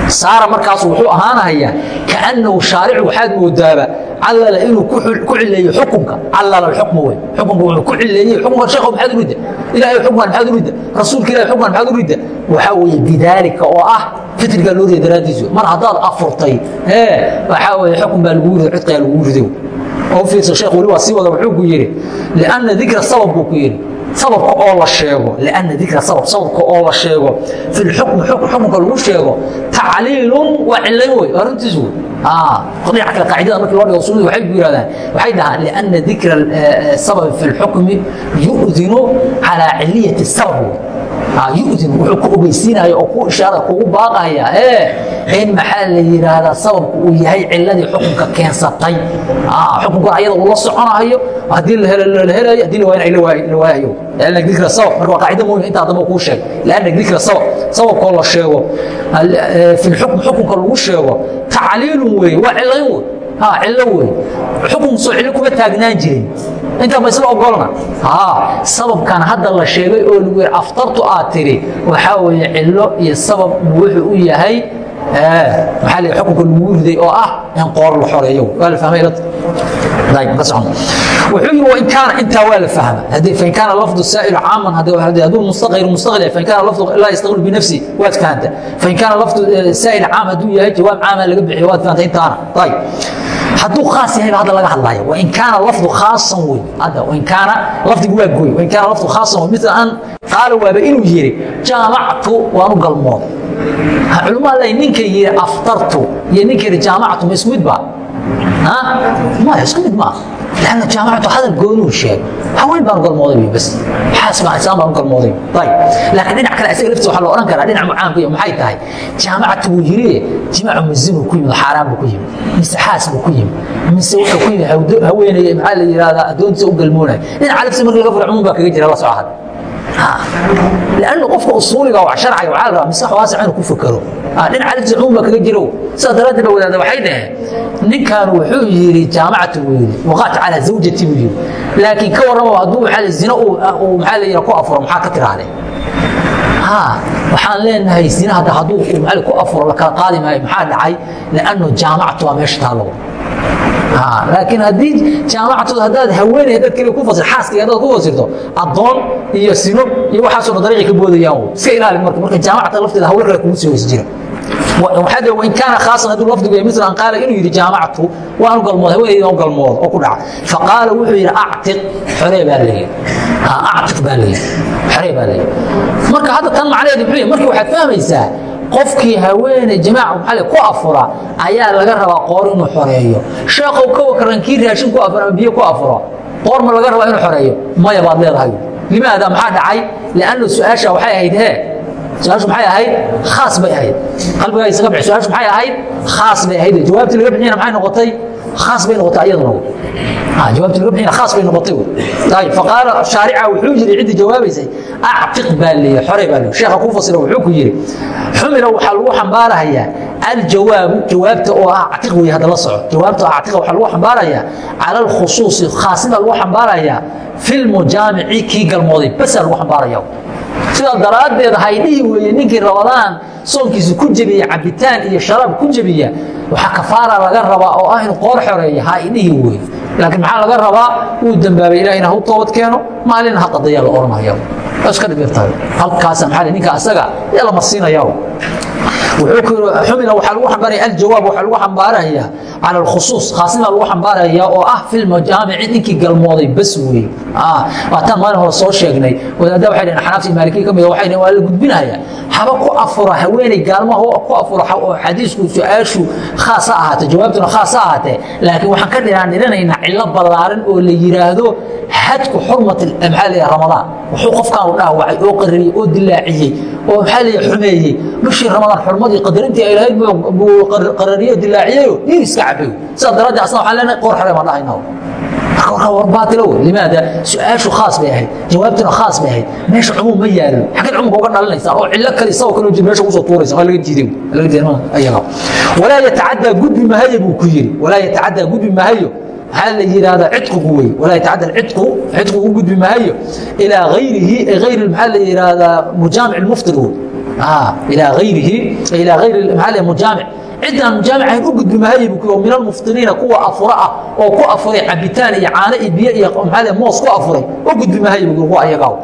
[SPEAKER 1] saara markaas wuxuu ahaanaya kaannu shaaricu waxaad moodaaba calala inuu ku cileeyo xukunka. Callala alxukma wey xukunka wuxuu ku cileeyey xukunka sheekho maxaad u ridda ilaahay xukunkan maxaad u ridda rasuulka ilahay xukunkan maxaad u ridda waxaa weeye bidaalika oo ah fitrigaa loo riday daraaddiisu. Mar haddaad afurtay ee waxaa weeye xukun baa lagu riday cidqigaa lagu riday. Oo fiirso sheekh weli waa sii wada wuxuu ku yidhi lianna dikra sabab buu ku yidhi. Sababka oo la sheego lianna dikra sabab sababka oo la sheego fi lxukmi xukunka lagu sheego tacliilun waa cilayn wey arrintiis wey dhinaca kale qaacidada markii loo dhigo usulada waxay ku yidhahdaan waxay dhahaan lianna dikra sababi fi lxukmi yu'dinu calaa ciliyati sabab yudin wuxuu ku ogeysiinaya oo ku ishaara kugu baaqaya in maxaa la yidhaahdaa sababku uu yahay ciladii xukunka keensatay xukunkuna ayada uu la soconayo haddii la helayo haddii la waayna la waayayo لأن ذكر السبب مرة قاعدة مهمة أنت عندما كل شيء لأن ذكر السبب سبب كل شيء في الحكم حكم كل شيء تعليل وي وعلو ها علو وي حكم صحيح كما تاغنان intaanba isla ogolna? Sababkan hadda la sheegay oo lagu yidhi aftartu aad tidhi waxaa weeye cillo iyo sabab wuxuu u yahay maxaa la xukunka lagu riday oo ah in qoor la xoreeyo. Waa la fahmay dad wuxuu yidhi wain kaana intaa waa la fahma. Haddii fain kaana lafdu saa'il caaman hadduu mustaqir mustaqil fain kaana lafdu laa yastaqilu binafsi waad fahanta fain kaana lafdu saa'il caam hadduu yahay jawaab caama laga bixiyo waad fahanta intaana. Ayib hadduu khaas yahayba hadda laga hadlaya wain kaana lafdu khaasan wey hadda wain kaana lafdigu waa gooy. Wain kaana lafdu khaasan wey mila an qaala waaba inuu yidhi jaamactu waanu galmooday. Culimmada leh ninka yidhi aftartu. Iyo ninka yidhi jaamactu ma isku mid baa? Maya isku mid maaha لأن جامعة هذا القولون شيء حوين بان قول موضوع بس حاسب مع إنسان بان قول موضوع طيب لكن إنك كلا أسئلة لفتوا حلو أنا كلا إنك معام كيوم محايد تاي جامعة ويري جماعة مزين كيوم حرام كيوم مس حاسب كيوم مس وحو كيوم هوين محل هذا دون سوق المونة إن عارف سمر الغفر عموما بك يجري الله سبحانه لأنه قفك أصولي أو شرعي وعالي مساح واسع عنه كفكره nin califsi cumuum baa kaga jiro. Sidaa daraaddeed ba wadaada waxay dhaheen ninkan wuxuu yidhi jaamacatu buu yidhi waqaat calaa zawjati buu yidhi. Laakiin ka warramo hadduu maxaa zina uu maxaa la yidhaha ku afuro maxaa ka ha waxaan leenahay zina hadda hadduu maxaa ku afuro la kala qaadi maayo maxaa dhacay? Liannu jaamacatu waa meesha taalo laakiin haddii jaamacatu haddaad haweeney dad kale ku fasir xaaskii haddaad ku fasirto addoon iyo sino iyo waxaasoo dhan dariiqi ka boodayaan iska ilaali marka marka jaamacata lafteeda hawlo kale kugu sii hoos jira wain kaana khaasan hadduu lafdigu yahay misla an qaala inuu yidhi jaamacatu waanu galmooda haweeneyda u galmooda oo ku dhaca. Faqaala wuxuu yidhi actiq xoree baa leeyahy actiq baa leeyahy xoree baa leeyahy marka hadda tan macnaheedu muxuu yahay markii waxaad fahmaysaa qofkii haweeney jamaaca maxalle ku afura ayaa laga rabaa qoor inuu xoreeyo. Sheekow ka wakaran kii raashin ku afuro ama biyo ku afuro qoor ma laga rabaa inuu xoreeyo? Maya baad leedahay. Limaada maxaa dhacay? Lianna su'aasha waxay ahayd hee su'aashu maxay ahayd khaas bay ahayd qalbigaa isaga bixi su'aashu maxay ahayd khaas bay ahayd jawaabtii laga bixiyana maxay noqotay khaas bay noqotay iyaduna jawaabtii laga bixiyana khaas bay noqotay ayib faqaala shaarica wuxuu yidhi ciddii jawaabaysay actiq baa leeyahay xore baa leeyahay sheekha ku fasira wuxuu ku yidhi xumila waxaa lagu xambaarahayaa aljawaabu jawaabta oo ah actiq wey hadda la soco jawaabta oo actiqa waxaa lagu xambaarayaa cala alkhusuusi khaasida lagu xambaarayaa filmu jaamici kii galmooday basaa lagu xambaaraya sidaa daraaddeed haydhihii weeye ninkii rabadaan soonkiisa ku jebiya cabitaan iyo sharaab ku jebiya waxaa kafaara laga rabaa oo ah in qoor xoreeya haydhihii weeye. Laakiin maxaa laga rabaa? Wuu dambaabay ilahina ha u toobad keeno maalina ha qadayaa la odhanaya iska dhibirtahay. Halkaasa maxaa ninka asaga yaa la marsiinaya xumila waxaa lagu xambaaraya aljawaab waxaa lagu xambaaraya cala alkhusuus khaasnima lagu xambaaraya oo ah fi lmajaamici ninkii galmooday bas weeye waataan maalin hore soo sheegnay. Wadaadda waxay dhaheen xanaafti maalikiya ka mid waxay dhaheen waa la gudbinaya. Haba ku afura haweeney gaalmaha ku afura oo xadiisku su'aashu khaas ha ahaatee jawaabtuna khaas ha ahaatee. Laakiin waxaan ka dhinaan dhiranaynaa cillo ballaaran oo la yidhaahdo xadku xurmat maxaa la ramadaan. Wuxuu qofkan u dhaawacay oo qarariyey oo dilaaciyey oo maxaa la xumeeyey bishii ramadaan xurmadii qadarintii ay lahayd buu qarariyo dilaaciyeyo dhiir iska cabay. Sidaa daraaddeed asna waxaan leenahay qoor xore baan dhahaynaa warbaatilo wey limaada? Su'aashu khaas bay ahayd. Jawaabtuna khaas bay ahayd. Meesha cumuum ma yaalo xaggeed cumuumka uga dhalinaysaa oo cillo kale isagoo kale jir meesha ku soo tuuraysa. Waa laga diiday laga diiday ayaga. Walaa yatacaddaa gudbi mahayo buu ku yiri walaa yatacaddaa gudbi mahayo maxaa la yidhahdaa cidqigu wey walaa yatacadda cidqu cidqu u gudbi mahayo ilaa gayrihi gayri maxaa la yidhahdaa mujaamic lmuftir wey ilaa gayrihi ilaa gayri maxaa la mujaamic ciddaan mujaamicahayn u gudbi mahaye buu min almuftiriina kuwa afura ah oo ku afuray cabitaan iyo caano iyo biyo iyo maxaa moos ku afuray u gudbi mahaye buu kuwa ayagaa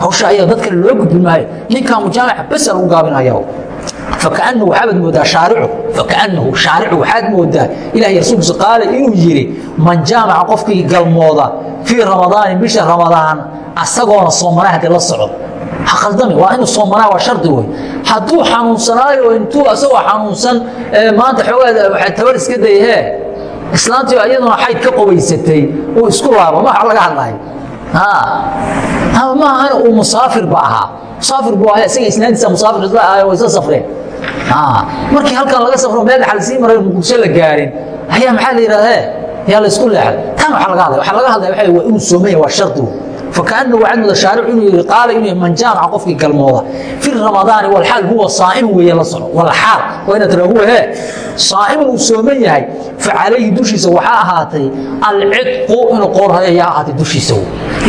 [SPEAKER 1] hawsha ayaa dad kale loo gudbi maayo ninkaa mujaamica basa lagu gaabinaya fakaanahu waxaabaad moodaa shaaricu fakaanahu shaaricu waxaad moodaa ilahay rasuulkiisa qaala inuu yidhi man jaamaca qofkii galmooda fii ramadaani bisha ramadaan asagoona soomanaa haddii la socdo ha qaldami waa inuu soomanaa waa shardi wey hadduu xanuunsanaayo intuu asagoo xanuunsan maanta xoogaa tabar iska dayhee islaantii iyaduna xayd ka qobaysatay uu isku laabo ma laga hadlayo maahana uu musaafir ba ahaa musaafir buu ahaa isaga isnaantiisa musaafir isla ahay way isla safreen markii halkan laga safro meel dhaxal sii maray muqdisho la gaarin ayaa maxaa la yidhahdaa yaa la isku leexay tan waxaa laga hadlaya waxaa laga hadlaya waxa waa inuu soomaya waa shardi فكأنه وعد مدى شارع إنه قال إنه من جامع قفك قلموضة في رمضان والحال هو صائم وهي لصع والحال وإن ترى هو هي صائم وسومية هي فعليه دوشي سوحا هاتي العتق إنه قرها يا هاتي دوشي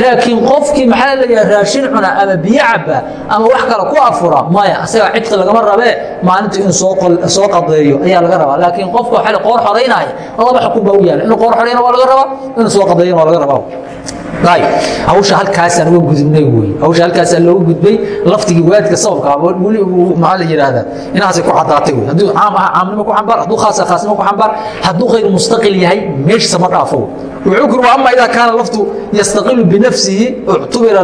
[SPEAKER 1] laakiin qofkii maxaa la raashin cuna ama biyo caba ama wax kale ku afura maya isaga cidki lagama rabee maalintu in soo qadeeyo ayaa laga rabaa. Laakiin qofka wa qoor xoraynaya laba xukun baa u yaalla inuu qoor xorayna waa laga rabaa inuu soo qadeeyan waa laga rabaa. Ayb hawsha halkaasaan uga gudubnay wey hawsha halkaasaan looga gudbay laftigii waadka sababka weli maxaa la yidhaahdaa inaasay ku cadaatay wey hadduu caam aha caamnimo ku xambaar hadduu khaasa khaasnimo ku xambaar hadduu khayr mustaqil yahay meeshisa ma dhaafo wuxuu wa ama idaa kaana laftu yastaqilu binafsihi uctubira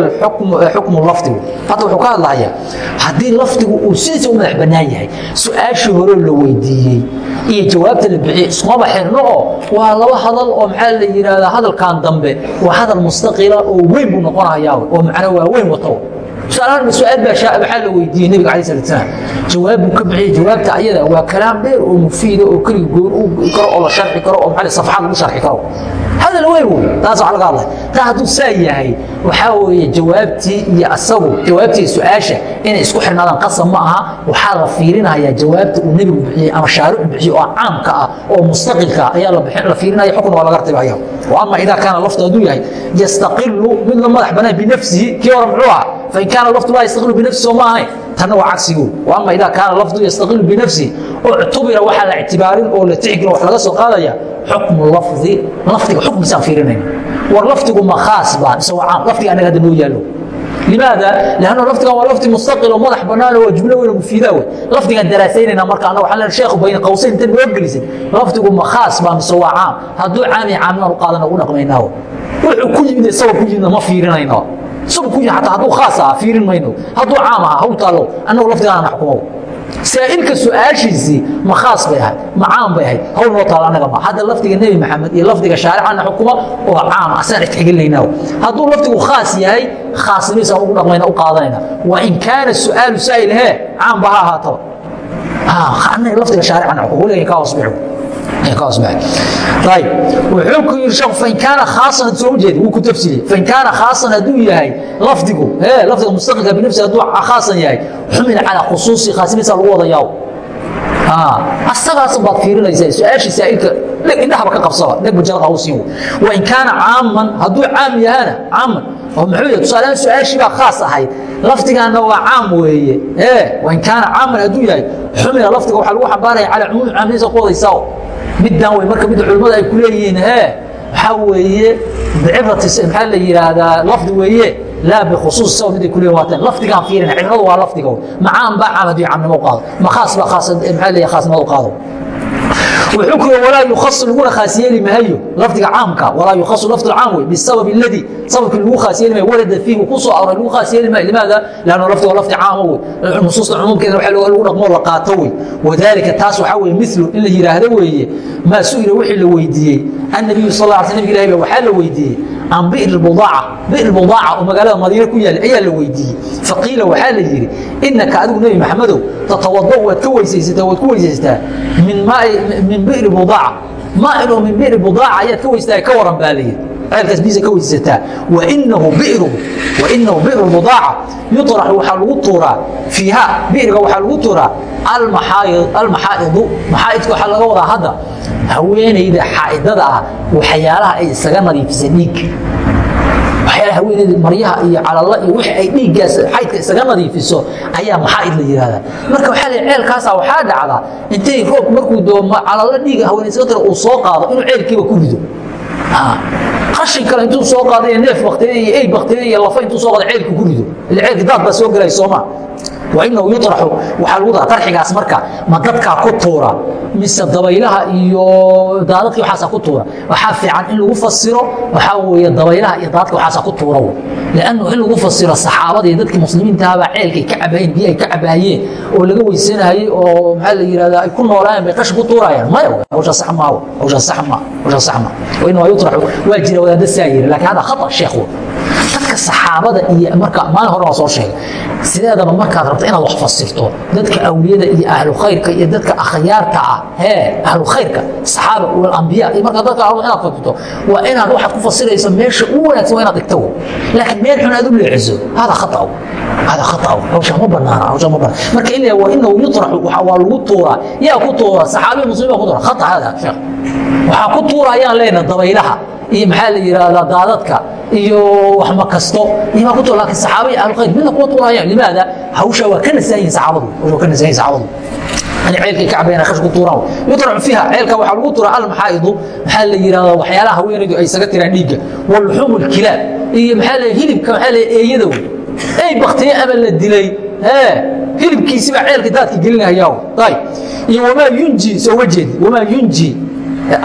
[SPEAKER 1] xukmu lafdi. Hadda wuxuu ka hadlahayaa haddii lafdigu uu sidiisa u madax bannaan yahay su'aashii hore la weydiiyey iyo jawaabta la bixiyey iskumaba xirno oo waa laba hadal oo maxaa la yidhaahdaa hadalkan dambe waa hadal mustaqila oo weyn buu noqonayaa oo macna waa weyn su'aal baa waxaa la weydiiyey nebiga calay salatu salaam? Jawaab buu ka bixiyey jawaabta ayada waa kalaam dheer oo mufiida oo keliga goor u karo oo la sharxi karo oo maxaa safxad lagu sharxi karo hadal weyn wey taas waa laga hadlay. Taa hadduu saa yahay waxaa weeye jawaabtii iyo asagu jawaabtii iyo su'aasha inay isku xirnaadaan qasab ma aha waxaa la fiirinayaa jawaabta uu nebigu bixiyey ama shaaricu bixiyey oo caamka ah oo mustaqilka ah ayaa la fiirinaya xukun waa laga rtibaya ama idaa kaana laftu hadduu yahay yastaqilu mid la madax banaan binafsihi kii hore muxuu ah fain kaana laftu laa yastaqilu binafsihi oo ma ahayn بناه بنفسه كي ورم عوها فإن كان اللفظ لا يستقل بنفسه وما هي تنوع عكسه وأما إذا كان اللفظ يستقل بنفسه اعتبر وحل اعتبار أو لتعقل وحل قصة قال حكم اللفظ لفظ حكم سافرين واللفظ ما خاص بان سواء عام لفظ أنا هذا نويا له لماذا؟ لأنه لفظ هو لفظ مستقل ومدح بنانه وجملة ولا مفيدة لفظ دراسين أنا مركا أنا وحنا الشيخ بين قوسين تنو يجلس لفظ ما خاص بان سواء عام هدو عامي عامنا وقادنا ونقميناه wuxuu ku yimid isagoo ku yimid ma fiirinayno isagoo ku yimid xataa hadduu khaas aha fiirin mayno hadduu caam aha haw taalo annagu laftigaana xukumow saa'ilka su'aashiisii ma khaas bay ahayd ma caam bay ahayd hawl noo taalo annaga ma hadda lafdiga nebi maxamed iyo lafdiga shaaricana xukuma oo caam asaan ixtigelinayna hadduu lafdigu khaas yahay khaasnimiisaan ugu dhaqmayna u qaadanayna wa in kaana su'aalu saa'il hee caam ba ha ahaataba annaga lafdiga shaaricana xukum weliga ka hoos bixu wuxuu ku yidhi shek fain kaana khaasan soo jeed wuu ku tafsiriyey fain kaana khaasan hadduu yahay lafdigu lafdiga mustaqilka binafsi hadduu khaasan yahay xumila calaa khusuusi khaasinaysaa lagu wada yaawo asagaasan baad fiirinaysaa su'aashii saa'ilka indhahaba ka qabsaba dheg mujarada hau siin wa in kaana caaman hadduu caam yahana caaman oo muxuu yahay tusaalahaan su'aashii e baa khaas ahayd lafdigaanna waa caam weeye wa in kaana caaman hadduu e yahay xumila lafdiga waxaa lagu xambaaraya calaa cumuumi caamnaysa ku wadaysaa middan wey marka mid culimmada ay ku leeyihiin hee waxaa weeye bicibrati maxaa la yidhaahdaa lafdi weeye laa bikhusuus saw mid ay ku leeyihiin waateen lafdigaan fiirina cibradu waa lafdiga macaan baa caam haddii u qaado. Ma baa khaas maxaa leeyahay khaasnimada u qaado wuxuu ku walaa yukhasu lagu rakhaas yeeli maayo lafdiga caamka. Walaa yukhasu lafdu caam wey bisabab aladi sababkii lagu khaas maayo warada fiihi ku soo aroray lagu khaas maayo. Limaada? Lanno lafdiga lafdi caama wey. Nusuusta cumuumkeeda waxa lagu dhaqmoo la qaato wey. Wadaalika taas waxaa weye milu in la yidhaahdo weeye maa su'ila wixii la weydiiyey. Annabiyu sal lla sl nabig ilahi ba waxaa la weydiiyey aan bi'r budaaca bi'r budaaca oo magaalada madiine ku yaal ayaa la weydiiyey. Faqiila waxaa la yidhi inaka adigu nebi maxamedow tatawada waad ka weysaysataa waad ku weysaysataa min bi'r budaaca maa inuu min bi'r budaaca ayaad ka weysataa ka waran baa layidhi aadkaasbiisa ka weydiisataa winahu biru winahu biru mudaaca. Yuطraxu waxaa lagu tuuraa. Fiiha bi'riga waxaa lagu tuuraa. Almaxaa'idu maxaa'idka waxaa laga wadaa hadda. Haweenayda xaa'idada ah waxyaalaha ay isaga nadiifisa dhiig. Waxyaala haweenayda maryaha iyo calalla iyo wix ay dhiiggaas xaydka isaga nadiifiso ayaa maxaa'id la yidhahdaa marka waxaa la ceelkaasaa ah, waxaa dhacda intay roobku markuu doomo calalla dhiiga haweenaysaga tale uu soo qaado inuu ceelkiiba ku rido qashin kale intuu soo qaado iyo neef bakteeriya iyo ey bakteeriya iyo lafa intuu soo qaado ceelku ku rido. Ila ceelka daad baa soo gelaya sooma wainahu yuطraxu waxaa lagu dara tarxigaas marka ma dadkaa ku tuura mise dabaylaha iyo daadadkii waxaasa ku tuura. Waxaa fiican in lagu fasiro waxaa weeye dabaylaha iyo daadadka waxaasa ku tuura lannu in lagu fasiro saxaabada iyo dadkii muslimiintahabaa ceelkay ka cabaayeen biyo ay ka cabaayeen oo laga weysanayey oo maxaa la yihahda ay ku noolaayeen bay qashin ku tuurayaan. Maya hawshaa sax maawo hawshaa sax maa hawshaa sax maa wainahu yuطraxu waa jira wadaadda saa yiri laakiin hada khata sheekh dadka saxaabada iyo marka maalin hore waa soo sheegay. Sideedaba markaad rabto inaad wax fasirto dadka awliyada iyo ahlu khayrka iyo dadka akhyaarta ah hee ahlu khayrka saxaaba walambiya iyo markaa dadka inaad fasirto waa inaad waxaad ku fasirayso meesha ugu wanaagsan waa inaad dhigto. Laakiin meel xun aad u leexiso hada khata hada khata hawshaa ma banaana hawshaa ma banaana marka in la waa inahu yutraxu waa lagu tuuraa yaa ku tuura saxaabiya muslimiin ku tuura khata hada sheekh. Waxaa ku tuura ayaan leenahay dabaylaha iyo waxma kasto. Iyo ku tuura laakiin saxaaba iyo ahlulkhayr midna kuma tuurayaan limaada hawshaa waa ka nasahiyin saxaabadu. Hawshaa ka nasahiyin saxaabadu. Ani ceelkay ka cabayaan khash ku tuuraan. Yutracu fiiha ceelka waxaa lagu tuuraa almaxaa'idu maxaa la yidhahdaa waxyaalaha haweenaydu ay isaga tiraan dhiigga? Walxumu lkilaab iyo maxaa la hilibka maxaa la eeyada wey? Ey baktiye ama la dilay? Hee hilibkiisi baa ceelka daadka gelinaya ayb iyo wamaa yunji soo uga jeedi. Wamaa yunji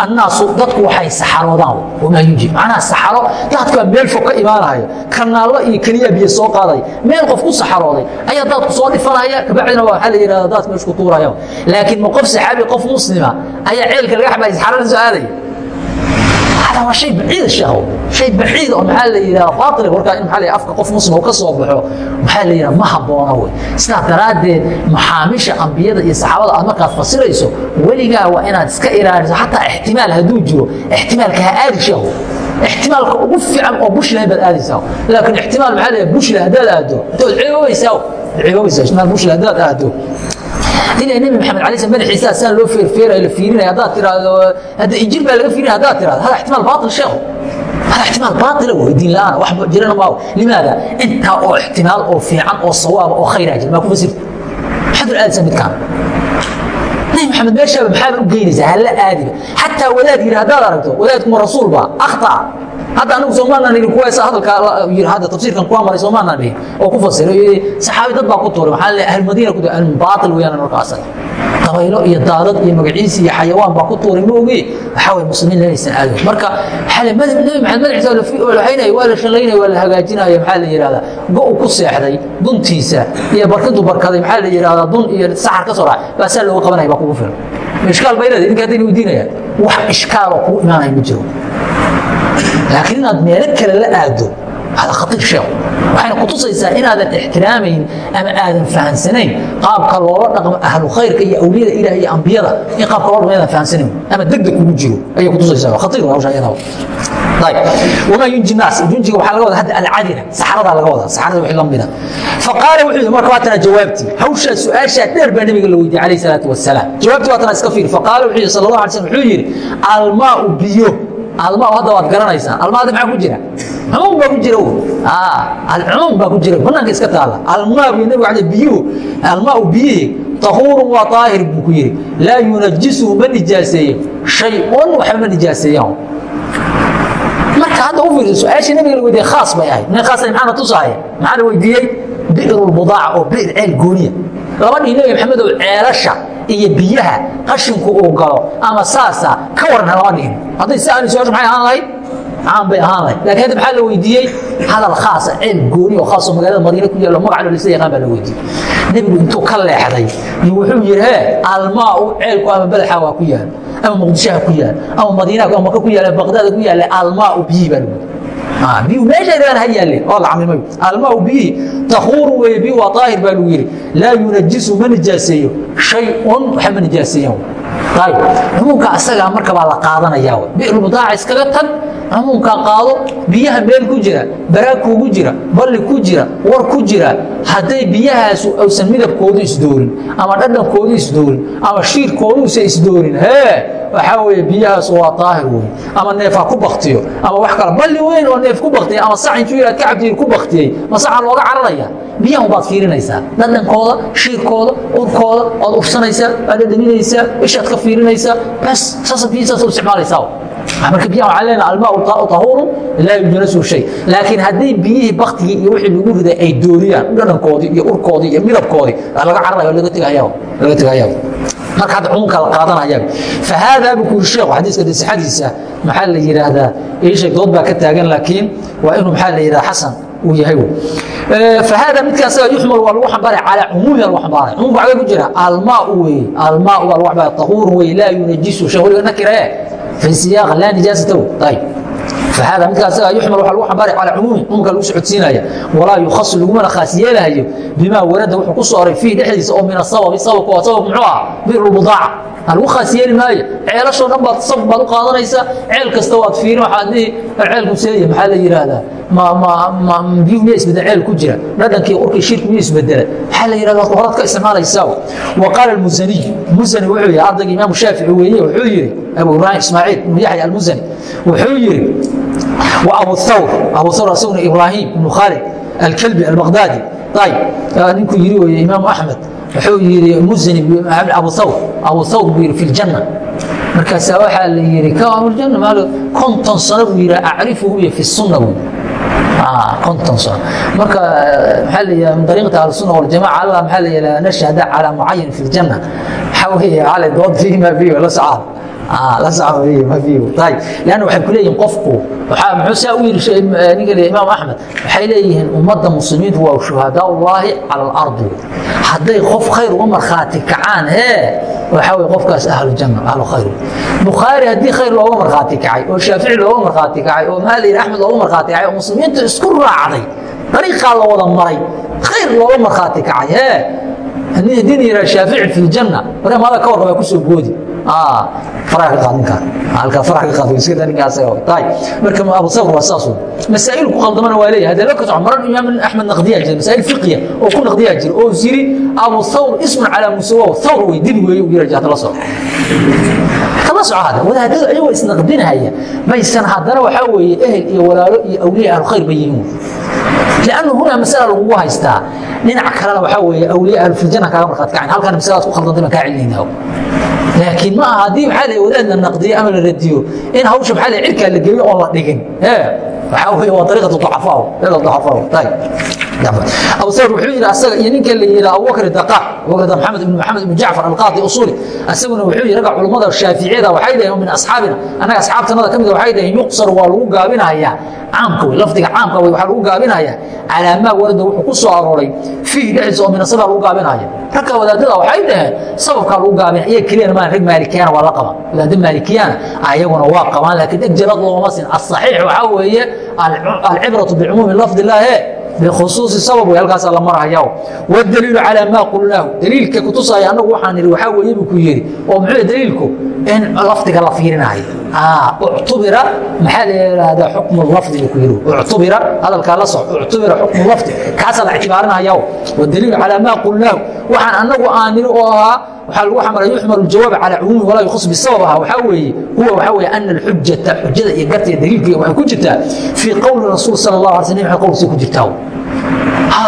[SPEAKER 1] annaasu dadku waxay saxaroodaan. Wamaa yunji macnaha saxaro daadkaa meel fog ka imaanaya kanaallo iyo keliya biyo soo qaadaya meel qof ku saxarooday ayaa daadku soo dhifanaya kabacdina waxaa la yidhahda daadka meesha ku tuuraya laakiin ma qof saxaabi qof muslima ayaa ceelka laga saxarada soo aadaya ataa waa hay baciid sheeho hay baciid oo maxaa la yidhaha faaqir warkaa in maaa la afka qof muslim uu ka soo baxo maxaa la yidhaha ma habboona wey. Sidaas daraaddeed maxaamiisha ambiyada iyo saxaabada aad markaad fasirayso weligaa waa inaad iska ilaaliso. Xataa ixtimaal hadduu jiro ixtimaalka ha aadi sheeho ixtimaalka ugu fiican oo bushla baad aadaysaa. Laakiin ixtimaal maaa la bushla haddaad aado. Intood ceeboobaysaa ceeboobaysaa ixtimaal bushla haddaad aado ila nebi maxamed alay slam madaxiisa saan loo feerfeerayo la fiirinaya haddaad tiraahdo hadda injil baa laga fiirinaya haddaad tirahdo hada ixtimaal baatil sheekhu hada ixtimaal baatila wey diin la'aan. Wax jirana maaho limaada? Intaa oo ixtimaal oo fiican oo sawaaba oo khayraa jira maa ku fasirta maxaad ul aadaysaa midkaan nebi maxamed meeshaaba maxaaba u geynaysaa halla aadiba xataa wadaad yidhi haddaad aragto wadaadkuma rasuul baa akhtaa hadda anagu soomaanaan ihi kuwaasa hadalka yiri hadda tafsiirkan kuwa maray soomaanaan dhihin oo ku fasiray saxaabi dad baa ku tuuray maxaa le ahl madiina ku baatil weeyaan markaas dabaylo iyo daadad iyo magaciisi iyo xayawaan baa ku tuuray moogi waxaa way muslimiin lanaysan aadin marka xale nabi maxamed madaxiisa la waxaynaya waa la shallaynaya waa la hagaajinaya maxaa la yidhahdaa go ku seexday duntiisa iyo barkintu barkaday maxaa la yidhahdaa dun iyo saxar ka soo raacay baa saa looga qabanaya baa kugu filan. Ishkaal bay leedahay ninka haddayna weydiinayaan wax ishkaal oo kugu imaanaya ma jiro laakiin inaad meelo kale la aado hada khaiir sheekh waxayna kutusaysaa inaadan ixtiraamayn ama aadan fahansanayn qaabka loola dhaqmo ahlu khayrka iyo awliyada ilaah iyo ambiyada in qaabka loola dhaqmo aadan fahansanayn ama degdeg kugu jiro ayay kutusaysaa khaiir hawsha iyada طيب وما ينجي الناس ينجي waxaa laga wada hadda alcadina saxarada laga wada saxarada wixii lamida faqaala wuxuu yidhi marka waatana jawaabtii hawshaa su-aashaa dheer baa nabiga la weydiiyey calayhi salaatu wasalaam jawaabtii waatana iska fiir faqaala wuxuu yidhi sala allahu almaa hadda waad garanaysaan almaada maxaa ku jira. Cumuum baa ku jira cumuum baa ku jira. Banaanka iska taala almaa buu nabigu ale biyuhu almaau biyihi tahuurun waa daahir buu ku yidhi. Laa yunajisuhu ma nijaaseeyo. Shay-un waxba ma nijaaseeyaan marka hadda u iyo biyaha qashinku uu galo ama saasa ka waran lama dhihin hadday si aani su'aashu maxay ahaan lahayd caan bay ahaan lahayd laakiin hadda maxaa la weydiiyey? Hadal khaasa ceel gooni oo khaas oo magaalada madiina ku yaallo magac lisa yaqaan baa la weydiiyey. Nebigu intuu ka leexday iyo wuxuu yidhi hee almaa u ceelku ama badaxa waa ku yaal ama muqdishaha ku yaal ama madiina ama maka ku yaal baqdaada ku yaal almaa u biyi baa lagu biyu meesha iraan ha yaaleen oo la camimay almaa biyi tahuuru weeye biyu waa daahir baa lagu yidhi. Laa yunajisu ma nijaaseeyo shay-un waxa ma nijaaseeyaan ayib cumuumka asagaa marka baa la qaadanaya bi'rulbudaaca iskaga tag cumuumka qaado biyaha meel ku jira baraag kuugu jira balli ku jira war ku jira. Hadday biyahaasu aysan midabkoodu isdoorin ama dhadhankoodu isdoorin ama shiirkoodu usa isdoorin hee waxaa weeye biyahaas waa daahir wey ama neef ha ku baktiyo ama wax kale balli weyn oo neef ku baktiyay ama sax intuu yidhahd ka cabtiyey ku baktiyey ma saxaa looga cararaya? Biyahan baad fiirinaysaa. Dhadhankooda shiirkooda urkooda waad ursanaysaa waad dhadhaminaysaa ishaad ka fiirinaysaa. Bas saasa biyihiisaas u isticmaalaysaa. Marka biyaha waxaan leenahay almaa tahuurun laa yujanasu shay. Laakiin haddii biyihii baktigii iyo wixii lagu riday ay dooriyaan dhadhankoodii iyo urkoodii iyo midabkoodii laga tegahayaa laga tegahayaa marka hadda cumuumkaa la qaadanaya fa haadaa buu ku yuri sheekhu xadiiska dhisxadiisa maxaa la yidhaahdaa? Iisheeg dood baa ka taagan laakiin waa inuu maxaa la yidhaha xasan uu yahay fa haada midka yuxmalu waa lagu xambaaray calaa cumuumi lagu xambaaray. Cumumku ku jira. Almaau weye almaau waa lagu xambaara tahuurun weye laa yunajisu sheekh weliga nakira. Fi siyaaq laa nijaasata ayb ahaada midkaas yumal waa lagu ambaara calaa cumuumi umumka lagu socodsiinaya walaa yukhasu lagumana khaas yeelahayo bimaa warada wuxuu ku soo oray fiih dhexdiisa oo min asababi sababku waa sabab muxuu ah birulmudaaca halagu khaas yeeli maayo ceelashoo dhan baad saf baad u qaadanaysa ceel kasta waad fiirin waaad dhihi ceelku seeya maxaa la yidhaahdaa ma ma ma biyuhu miya isbeddel ceel ku jira. Dhadhankii urkii shirku miya isbedela maxaa la yidhahdaa konton sano buu yidhi acrifuhu fi sunna buu konton sano marka maxaa la min dariiqati ahlusuna waljamaca allah maxaa la yidhaha nashhada calaa mucayan fi ljanna waxaa weeye cali dood fiihi ma fiihi la socaan an waay kuleeyihin qofku msa u yii eh, imaam amed waxay leeyihiin ummadda muslimiintu waa shuhadaallahi cala alardi. Hadday qof khayr uga markhaati kacaan e waxaa w qofkaas ahlujana ahlu khayr. Bukhaari haddii khayr looga markhaati kacay oo shaafici looga markhaati kacay oo maali axmed looga markhaati kacay oo muslimiintu isku raacday dariiqaa la wada maray khayr looga markhaati kacay e haddii la yihaa shaafici fi ljanna warmaada ka warqaba ku soo boodi masaail kualdamana waa leeya marar imaam axmed naqdiyaa jira masaail fiqiya oo ku naqdiyaa jira oo yiri abu thawr ismun calaa musawa thawr way dil weeye u yira la soco kala socada wadaadadu ayagoo isnaqdinaya baysan haddana waxaa weeye ehel iyo walaalo iyo awliya ahlukhayr bay yihiin lannu hunaa masala lagugu haystaa. Dhinac kalena waxaa weeye awliya ahlufirjana kaaga markaad kacin. Halkan masalaad ku khaldantay baan kaa celinayna laakiin ma aha haddii maxaa la wadaadna naqdiyo ama la radiyo in hawsha maxaa la cirkaa la geliyo oon la dhigin waxaa weeye waa dariiqatu ducafaa dariiqatu ducafaa tayib abusair wuxuu yidhi asaga iyo ninka la yidhaa abubakr daqaax abubakr maxamed ibn maxamed ibn jacfar alqaadi usuli asaguna wuxuu yidhi ragga culummada shaaficiyada waxay dhaheen min asxaabina. Annaga asxaabtanada ka mida waxay dhaheen yuqsar waa lagu gaabinayaa caamka wey lafdiga caamka wey waxaa lagu gaabinayaa calaa maa warada wuxuu ku soo arooray fiihi dhexdiisa oo min asabaa lagu gaabinaya. Ragga wadaadada waxay dhaheen sababkaa lagu gaabinaya iyaga keliyana maa rag maalikiyana waa la qaba. Wadaadda maalikiyana ayaguna waa qabaan laakiin ijlad looma sin asaxiix waxaa weeye alcibratu bicumuumi lafdi laahe bikhusuusi sabab way halkaasaa la marhaya wdaliilu calaa maa qulnaahu daliilka kutusaya annagu waxaan idhi waxaa weeye buu ku yidhi oo muxuu daliilku in lafdiga la fiirinaya uctubira maxaa laihahdaa xukmu lafdi buu ku yidhi uctubira hadalkaa la soc uctubira xukmu lafdi. Kaasaa la ictibaarinayaaw wadaliilu calaa maa qulnaahu. Waxaan annagu aaniri oo ahaa waxaa lagu xamala yuxmalu jawaab calaa cumuumi walaa yukhus bisabab ahaa. Waxaa weeye huwa waxaa weeye ana alxujata xujada iyo garta iyo daliilka waxay ku jirtaa fii qowli rasuul sala allah alay slam qowl sii ku jirtaa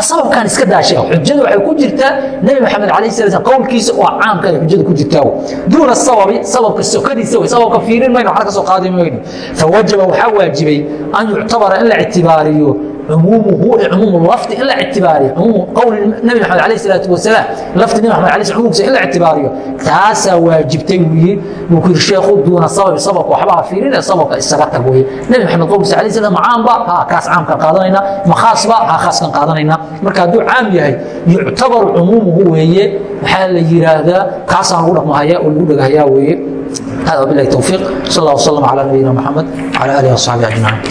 [SPEAKER 1] sababkan iska daashay. Xujada waxay ku jirtaa nabi maxamed salatu wasallam qowlkiisa oo caamka ay xujada ku jirtaa. Duuna sababi sababka sokadiisa way sababka fiirin mayno waxna ka soo qaadi mayno fawajaba waxaa waajibay an yuctabara in la ictibaariyo عمومه عموم اللفظ الا اعتباري عموم قول النبي محمد عليه الصلاه والسلام لفظ النبي محمد عليه الصلاه والسلام الا اعتباري تاسا واجبتي وي وكل شيخ دون سبب سبب وحبا فيرين سبب اسغتا وي النبي محمد قول عليه السلام عام با ها كاس عام كان قادنينا ما خاص با ها خاص كان قادنينا marka duu caam yahay yuctabar عمومه weeye waxa la yiraahdaa kaas aan ugu dhaqmahaya oo lagu dhagayaa weeye هذا بالله التوفيق صلى الله وسلم على نبينا محمد وعلى اله وصحبه اجمعين